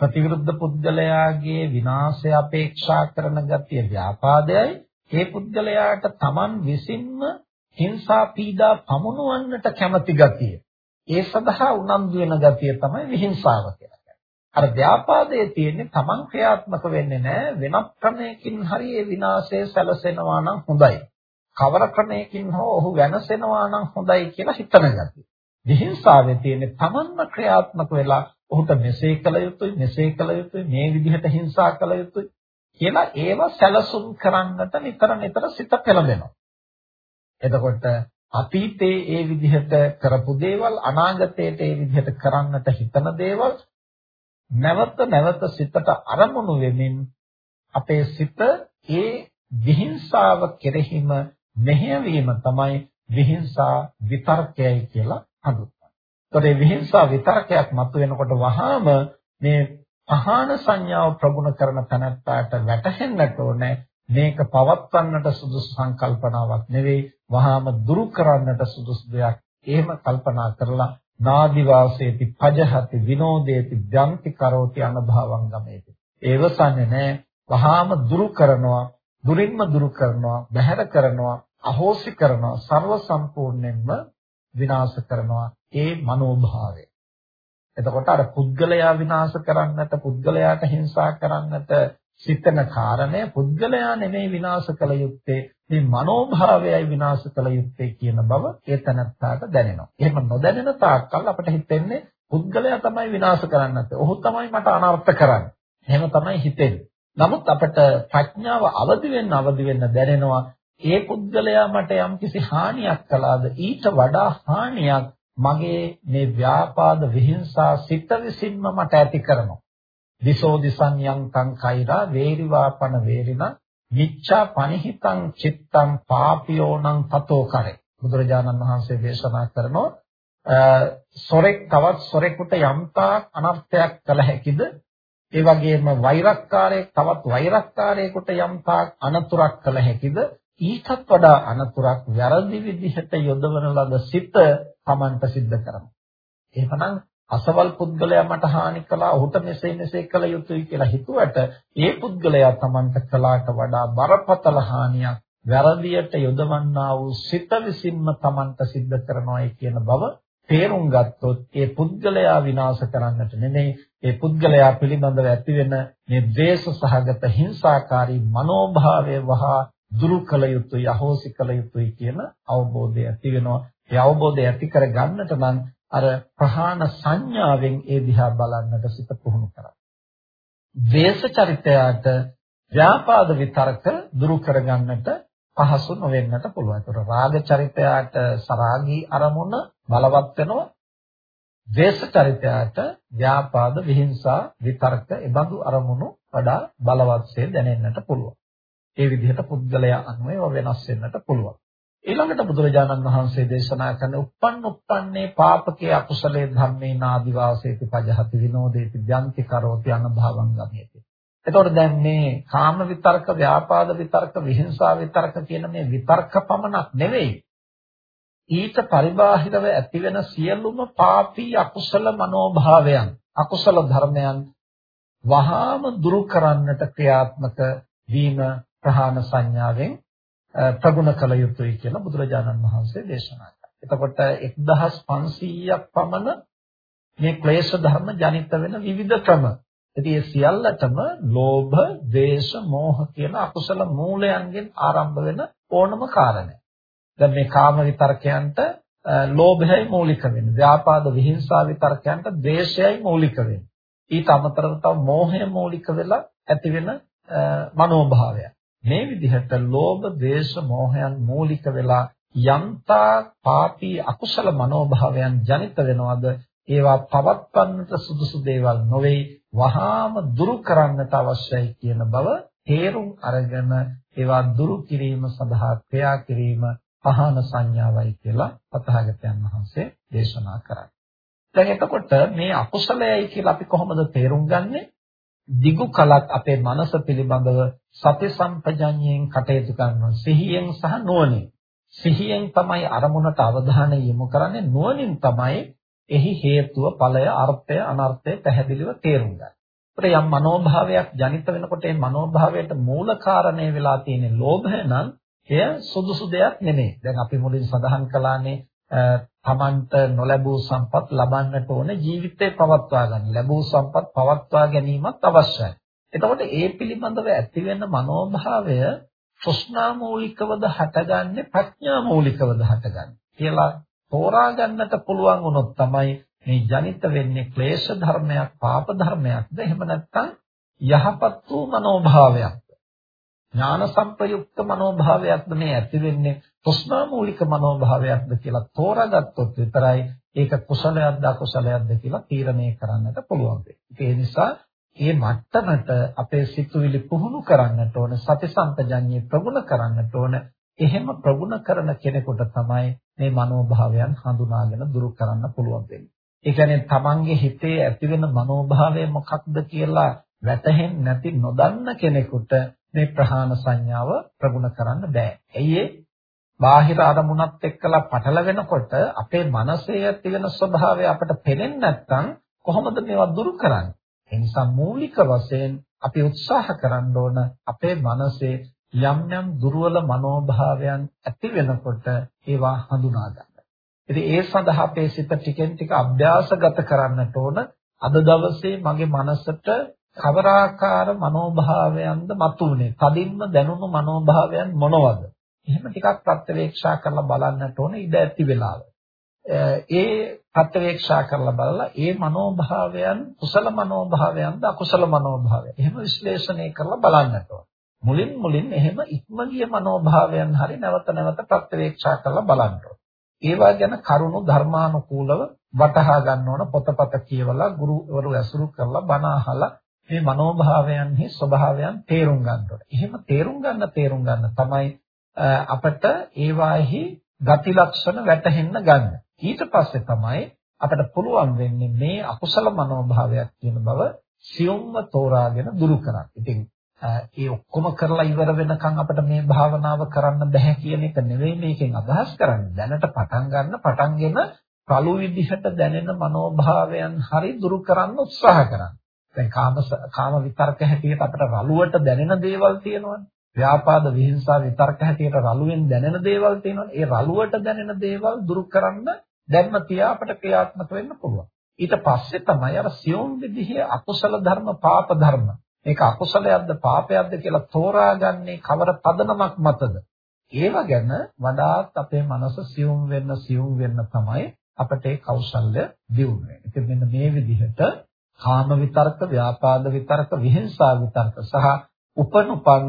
ප්‍රතිවිරුද්ධ පුද්ගලයාගේ විනාශය අපේක්ෂා කරන ගතිය ව්‍යාපාදයයි. ඒ පුද්ගලයාට Taman විසින්ම හිංසා පීඩා පමුණුවන්නට කැමති ගතිය. ඒ සඳහා උනන්දු වෙන ගතිය තමයි විහිංසාව කියලා අර ව්‍යාපාදයේ තියෙන්නේ Taman ක්‍රියාත්මක වෙන්නේ නැහැ වෙනත් ක්‍රමයකින් හරි ඒ විනාශය සැලසෙනවා නම් හොඳයි. කවර ක්‍රමයකින් හෝ ඔහු වෙනසෙනවා නම් හොඳයි කියලා හිතන ගතිය. විහිංසාවේ තියෙන්නේ Tamanම ක්‍රියාත්මක වෙලා ඔහුට මෙසේ කළ යුතුයි මෙසේ කළ යුතුයි මේ විදිහට හිංසා කළ යුතුයි කියලා ඒව සැලසුම් කරන්නට නිතර නිතර සිත පෙළඹෙනවා. එතකොට අතීතයේ ඒ විදිහට කරපු දේවල් අනාගතයේට ඒ විදිහට කරන්නට හිතන දේවල් නැවත නැවත සිතට අරමුණු වෙමින් අපේ සිත ඒ විහිංසාව කෙරෙහිම මෙහෙයවීම තමයි විහිංසා විතර්කයයි කියලා හඳුන්වන්නේ. ඒතකොට මේ විහිංසා විතර්කයක් මතුවෙනකොට වහාම මේ පහාන සංඥාව ප්‍රගුණ කරන තැනැත්තාට වැටහෙන්නට ඕනේ මේක පවත්වන්නට සුදුසු සංකල්පනාවක් නෙවෙයි වහාම දුරු කරන්නට සුදුසු දෙයක්. එහෙම කල්පනා කරලා නාදි වාසේති පජහති විනෝදේති ධම්ති කරෝති අනභවං ගමේති. ඒවසන්නේ නැහැ. වහාම දුරු කරනවා, දුරින්ම දුරු කරනවා, බැහැර කරනවා, අහෝසි කරනවා ਸਰව සම්පූර්ණයෙන්ම විනාශ කරනවා ඒ මනෝභාවය. එතකොට අර පුද්ගලයා විනාශ කරන්නට පුද්ගලයාට හිංසා කරන්නට සිතන කාරණය පුද්ගලයා නෙමෙයි විනාශ කළ යුත්තේ මේ මනෝභාවයයි විනාශ කළ යුත්තේ කියන බව ඒ තනත්තාට දැනෙනවා. එහෙම නොදැනෙන තාක්කල් අපිට හිතෙන්නේ පුද්ගලයා තමයි විනාශ කරන්නත්. ඔහු තමයි මට අනර්ථ කරන්නේ. එහෙම තමයි හිතෙන්නේ. නමුත් අපිට ප්‍රඥාව අවදි වෙන්න අවදි වෙන්න දැනෙනවා ඒ පුද්ගලයා මට යම්කිසි හානියක් කළාද ඊට වඩා හානියක් මගේ මේ ව්‍යාපාද විහිංසා සිත විසින්ම මට ඇති කරනවා. දිසෝ දිසං යං තං කෛරා වේරිවාපන වේරින මිච්ඡා පනිහිතං චිත්තං පාපියෝනං තතෝ කරේ. බුදුරජාණන් වහන්සේ දේශනා කරනවා සොරෙක් තවත් සොරෙකුට යම්තා අනර්ථයක් කළ හැකිද ඒ වගේම වෛරක්කාරයෙක් තවත් වෛරක්කාරයෙකුට යම්තා අනතුරක් කළ හැකිද ඊටත් වඩා අනතුරක් වැරදි විදිහට යොදවන ලද සිත Tamanට සිද්ධ කරනවා. එහෙමනම් අසවල් පුද්ගලයා මට හානි කළා ඔහුට මෙසේ මෙසේ කළ යුතුයි කියලා හිතුවට ඒ පුද්ගලයා Tamanට කළාට වඩා බරපතල හානියක් වැරදියට යොදවන්නා වූ සිත විසින්ම Tamanට සිද්ධ කරනවායි කියන බව තේරුම් ගත්තොත් ඒ පුද්ගලයා විනාශ කරන්නට නෙමෙයි ඒ පුද්ගලයා පිළිබඳව ඇතිවෙන මේ ද්වේෂ සහගත හිංසාකාරී මනෝභාවය වහා දුරු කළ යුතුයි අහෝසි කළ යුතුයි කියන අවබෝධය ඇති වෙනවා. ඒ අවබෝධය ඇති කර ගන්නට නම් අර ප්‍රහාණ සංඥාවෙන් ඒ දිහා බලන්නට සිත පුහුණු කරා. ද්වේෂ චරිතයට ව්‍යාපාද විතරක දුරු කරගන්නට පහසු නොවෙන්නට පුළුවන්. ඒතර රාග චරිතයට සරාගී අරමුණ බලවත් වෙනවා. ද්වේෂ චරිතයට ව්‍යාපාද විහිංසා විතර්ක එබඳු අරමුණු වඩා බලවත්සේ දැනෙන්නට පුළුවන්. ඒ විදිහට පුද්ගලයා අනුව ඒවා වෙනස් වෙන්නට පුළුවන්. ඊළඟට බුදුරජාණන් වහන්සේ දේශනා කරන uppන් uppන්නේ පාපකේ අකුසලේ ධම්මේ නාදිවාසේති පජහති විනෝදේති ධ්‍යාන්ති කරෝති අනභවං ගමේති. එතකොට දැන් මේ කාම විතර්ක, ව්‍යාපාද විතර්ක, විහිංසා විතර්ක කියන මේ විතර්ක පමණක් නෙවෙයි. ඊට පරිබාහිරව ඇතිවෙන සියලුම පාපී අකුසල මනෝභාවයන්, අකුසල ධර්මයන් වහාම දුරු කරන්නට ක්‍රියාත්මක වීම ප්‍රහාණ සංඥාවෙන් ප්‍රගුණ කළ යුතුයි කියලා බුදුරජාණන් වහන්සේ දේශනා කළා. එතකොට 1500ක් පමණ මේ ක්ලේශ ධර්ම ජනිත වෙන විවිධ ක්‍රම. ඉතින් ඒ සියල්ලටම ලෝභ, ද්වේෂ, මෝහ කියන අකුසල මූලයන්ගෙන් ආරම්භ වෙන ඕනම කාරණයක්. දැන් මේ කාම විතරකයන්ට ලෝභයයි මූලික වෙන්නේ. ව්‍යාපාද විහිංසා විතරකයන්ට ද්වේෂයයි මූලික වෙන්නේ. ඊට අමතරව තව මෝහය මූලික වෙලා ඇති වෙන මනෝභාවයක්. මේ විදිහට ලෝභ, ද්වේෂ, මෝහයන් මූලික වෙලා යම්තා පාපී අකුසල මනෝභාවයන් ජනිත වෙනවද ඒවා පවත්වන්නට සුදුසු දේවල් නොවේ වහාම දුරු කරන්නට අවශ්‍යයි කියන බව තේරුම් අරගෙන ඒවා දුරු කිරීම සඳහා ක්‍රියා කිරීම පහන සංඥාවයි කියලා පතහාගතයන් වහන්සේ දේශනා කරා. දැන් එතකොට මේ අකුසලයයි කියලා අපි කොහොමද තේරුම් ගන්නේ? දිගු කලක් අපේ මනස පිළිබඳව සති සම්පජඤ්ඤයෙන් කටයුතු කරනවා සිහියෙන් සහ නුවණින් සිහියෙන් තමයි අරමුණට අවධානය යොමු කරන්නේ නුවණින් තමයි එහි හේතුව ඵලය අර්ථය අනර්ථය පැහැදිලිව තේරුම් ගන්න. ඒත් යම් මනෝභාවයක් ජනිත වෙනකොට ඒ මනෝභාවයට මූල කාරණේ වෙලා තියෙන ලෝභය නම් එය සුදුසු දෙයක් නෙමෙයි. දැන් අපි මුලින් සඳහන් කළානේ තමන්ට නොලැබූ සම්පත් ලබන්නට ඕන ජීවිතේ පවත්වා ගන්න. ලැබූ සම්පත් පවත්වා ගැනීමත් අවශ්‍යයි. එතකොට ඒ පිළිබඳව ඇතිවෙන මනෝභාවය තෘෂ්ණා මූලිකවද හටගන්නේ ප්‍රඥා මූලිකවද හටගන්නේ කියලා තෝරා ගන්නට පුළුවන් වුණොත් තමයි මේ ජනිත වෙන්නේ ක්ලේශ ධර්මයක් පාප ධර්මයක්ද එහෙම නැත්නම් යහපත් වූ මනෝභාවයක් ඥාන සම්ප්‍රයුක්ත මනෝභාවයක්ද මේ ඇති වෙන්නේ තෘෂ්ණා මූලික මනෝභාවයක්ද කියලා තෝරාගත්තොත් විතරයි ඒක කුසලයක්ද අකුසලයක්ද කියලා තීරණය කරන්නට පුළුවන් වෙන්නේ. ඒ නිසා මේ මට්ටමට අපේ සිතුවිලි පුහුණු කරන්නට ඕන සති සම්පජඤ්ඤේ ප්‍රගුණ කරන්නට ඕන. එහෙම ප්‍රගුණ කරන කෙනෙකුට තමයි මේ මනෝභාවයන් හඳුනාගෙන දුරු කරන්න පුළුවන් වෙන්නේ. ඒ කියන්නේ තමන්ගේ හිතේ ඇතිවෙන මනෝභාවය මොකක්ද කියලා වැටහෙන්නේ නැති නොදන්න කෙනෙකුට මේ ප්‍රහාණ සංඥාව ප්‍රගුණ කරන්න බෑ. ඇයි ඒ? බාහිර අරමුණත් එක්කලා පටලවෙනකොට අපේ මනසේ ඇති වෙන ස්වභාවය අපට පේන්නේ නැත්නම් කොහොමද මේවා දුරු කරන්නේ? ඒ නිසා මූලික වශයෙන් අපි උත්සාහ කරන්න ඕන අපේ මනසේ යම් යම් දුර්වල මනෝභාවයන් ඇති වෙනකොට ඒවා හඳුනා ගන්න. ඉතින් ඒ සඳහා අපේ සිත ටිකෙන් ටික අභ්‍යාසගත කරන්නට ඕන. අද දවසේ මගේ මනසට කවරාකාර මනෝභාවයන්ද මතුනේ? කදින්ම දැනුණු මනෝභාවයන් මොනවද? එහෙම ටිකක් ප්‍රත්‍යවේක්ෂා කරලා බලන්නට ඕන ඉඩ ඇති වෙලාව. ඒ ප්‍රත්‍යවේක්ෂා කරලා බලලා ඒ මනෝභාවයන් කුසල මනෝභාවයන්ද අකුසල මනෝභාවයන්. එහෙම විශ්ලේෂණය කරලා බලන්නට ඕන. මුලින් මුලින් එහෙම ඉක්මගිය මනෝභාවයන් හරි නැවත නැවත ප්‍රත්‍යවේක්ෂා කරලා බලන්න ඕන. ඒවා ගැන කරුණු ධර්මානුකූලව වටහා ගන්න ඕන පොතපත කියවලා ගුරුවරු ඇසුරු කරලා බණ අහලා මේ මනෝභාවයන්හි ස්වභාවයන් තේරුම් ගන්න ඕනේ. එහෙම තේරුම් ගන්න තේරුම් ගන්න තමයි අපට ඒවාෙහි ගති ලක්ෂණ වැටහෙන්න ගන්න. ඊට පස්සේ තමයි අපට පුළුවන් වෙන්නේ මේ අකුසල මනෝභාවයක් කියන බව සියුම්ව තෝරාගෙන දුරු කරන්න. ඉතින් ඒ ඔක්කොම කරලා ඉවර වෙනකන් අපිට මේ භාවනාව කරන්න බෑ කියන එක නෙවෙයි මේකෙන් අදහස් කරන්නේ. දැනට පටන් ගන්න පටන්ගෙන පළු විදිහට දැනෙන මනෝභාවයන් හරි දුරු කරන්න උත්සාහ කරන්න. දැන් කාම කාම විතර්ක හැටියට අපිට රළුවට දැනෙන දේවල් තියෙනවනේ. ව්‍යාපාද විහිංසා විතර්ක හැටියට රළුවෙන් දැනෙන දේවල් තියෙනවනේ. ඒ රළුවට දැනෙන දේවල් දුරු කරන්න දැන්ම තියා අපට ක්‍රියාත්මක වෙන්න පුළුවන්. ඊට පස්සේ තමයි අර සියොම් විදිහේ අකුසල ධර්ම පාප ධර්ම මේක අකුසලයක්ද පාපයක්ද කියලා තෝරාගන්නේ කවර පදනමක් මතද? ඒව ගැන වඩාත් අපේ මනස සියුම් වෙන්න සියුම් වෙන්න තමයි අපට ඒ කෞශල්‍ය දියුණු වෙන්නේ. ඉතින් මෙන්න මේ විදිහට කාම විතරක, ව්‍යාපාද විතරක, විහිංසා විතරක සහ උපනුපන්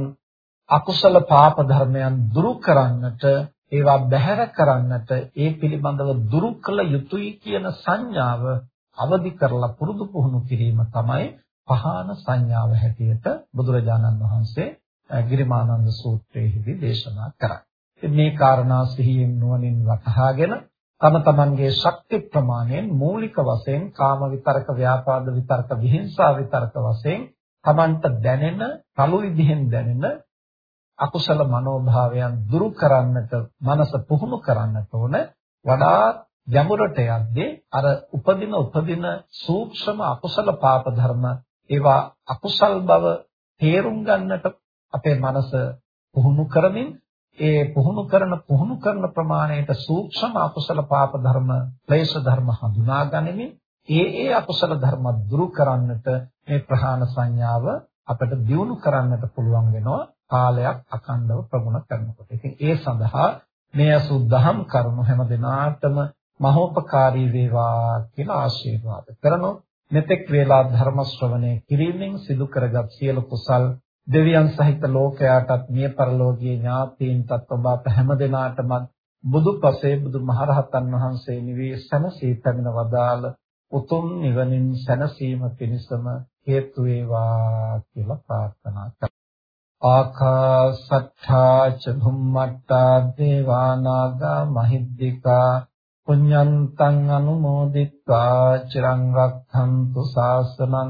අකුසල පාප ධර්මයන් දුරු කරන්නට ඒවා බැහැර කරන්නට ඒ පිළිබඳව දුරු කළ යුතුයි කියන සංඥාව අවදි කරලා පුරුදු පුහුණු කිරීම තමයි පහාන සංඥාව හැටියට බුදුරජාණන් වහන්සේ ගිරිමානන්ද සූත්‍රයේදී දේශනා කරන්නේ. මේ කාරණා සිහියෙන් නුවණින් වටහාගෙන තම තමන්ගේ ශක්ති ප්‍රමාණයෙන් මූලික වශයෙන් කාම විතරක, ව්‍යාපාද විතරක, විහිංසා විතරක වශයෙන් තමන්ට දැනෙන, කලු විදිහෙන් දැනෙන අකුසල මනෝභාවයන් දුරු කරන්නට මනස පුහුණු කරන්නට ඕන. වඩා ගැඹුරට යද්දී අර උපදින උපදින සූක්ෂම අකුසල පාප ධර්ම ඒවා අකුසල් බව තේරුම් ගන්නට අපේ මනස පුහුණු කරමින් ඒ පුහුණු කරන පුහුණු කරන ප්‍රමාණයට සූක්ෂම අකුසල පාප ධර්ම ක්ලේශ ධර්ම හඳුනා ගනිමින් ඒ ඒ අකුසල ධර්ම දුරු කරන්නට මේ ප්‍රහාණ සංඥාව අපිට දියුණු කරන්නට පුළුවන් වෙනවා කාලයක් අඛණ්ඩව ප්‍රගුණ කරනකොට. ඉතින් ඒ සඳහා මේ අසුද්ධහම් කරුණු හැම දිනාටම මහෝපකාරී වේවා කියලා ආශිර්වාද කරනවා. මෙතෙක් වේලා ධර්ම ශ්‍රවණය කිරීමෙන් සිදු කරගත් සියලු කුසල් දෙවියන් සහිත ලෝකයාටත් මිය පරලෝකීය ඥාතීන්ටත් ඔබ අප හැම දිනාටම බුදුපසේ බුදුමහරහතන් වහන්සේ නිවී සැනසී පැමිණ වදාළ උතුම් නිවනින් සැනසීම පිණිසම හේතු වේවා කියලා ප්‍රාර්ථනා කරා. ආකාසට්ඨා ච භුම්මට්ටා දේවානාගා මහිද්దికා පුඤ්ඤන්තං අනුමෝදිත්වා චිරං රක්ඛන්තු ශාසනං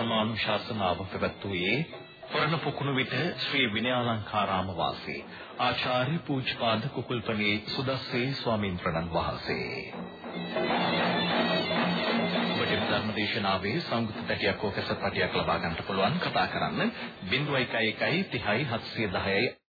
ධර්මානුශාසනාව පැවැත්වුවේ පරණ පුකුණු විට ශ්‍රී විනයාලංකාරාම වාසී ආචාර්ය පූජ්‍යපාද කුකුල්පනේ සුදස්සේ ස්වාමීන් වහන්සේ. ධර්මදේශනාවේ සංගීත පැටියක් හෝ කැසට් පැටියක් ලබා ගන්නට පුළුවන් කතා කරන්න 0111 30 710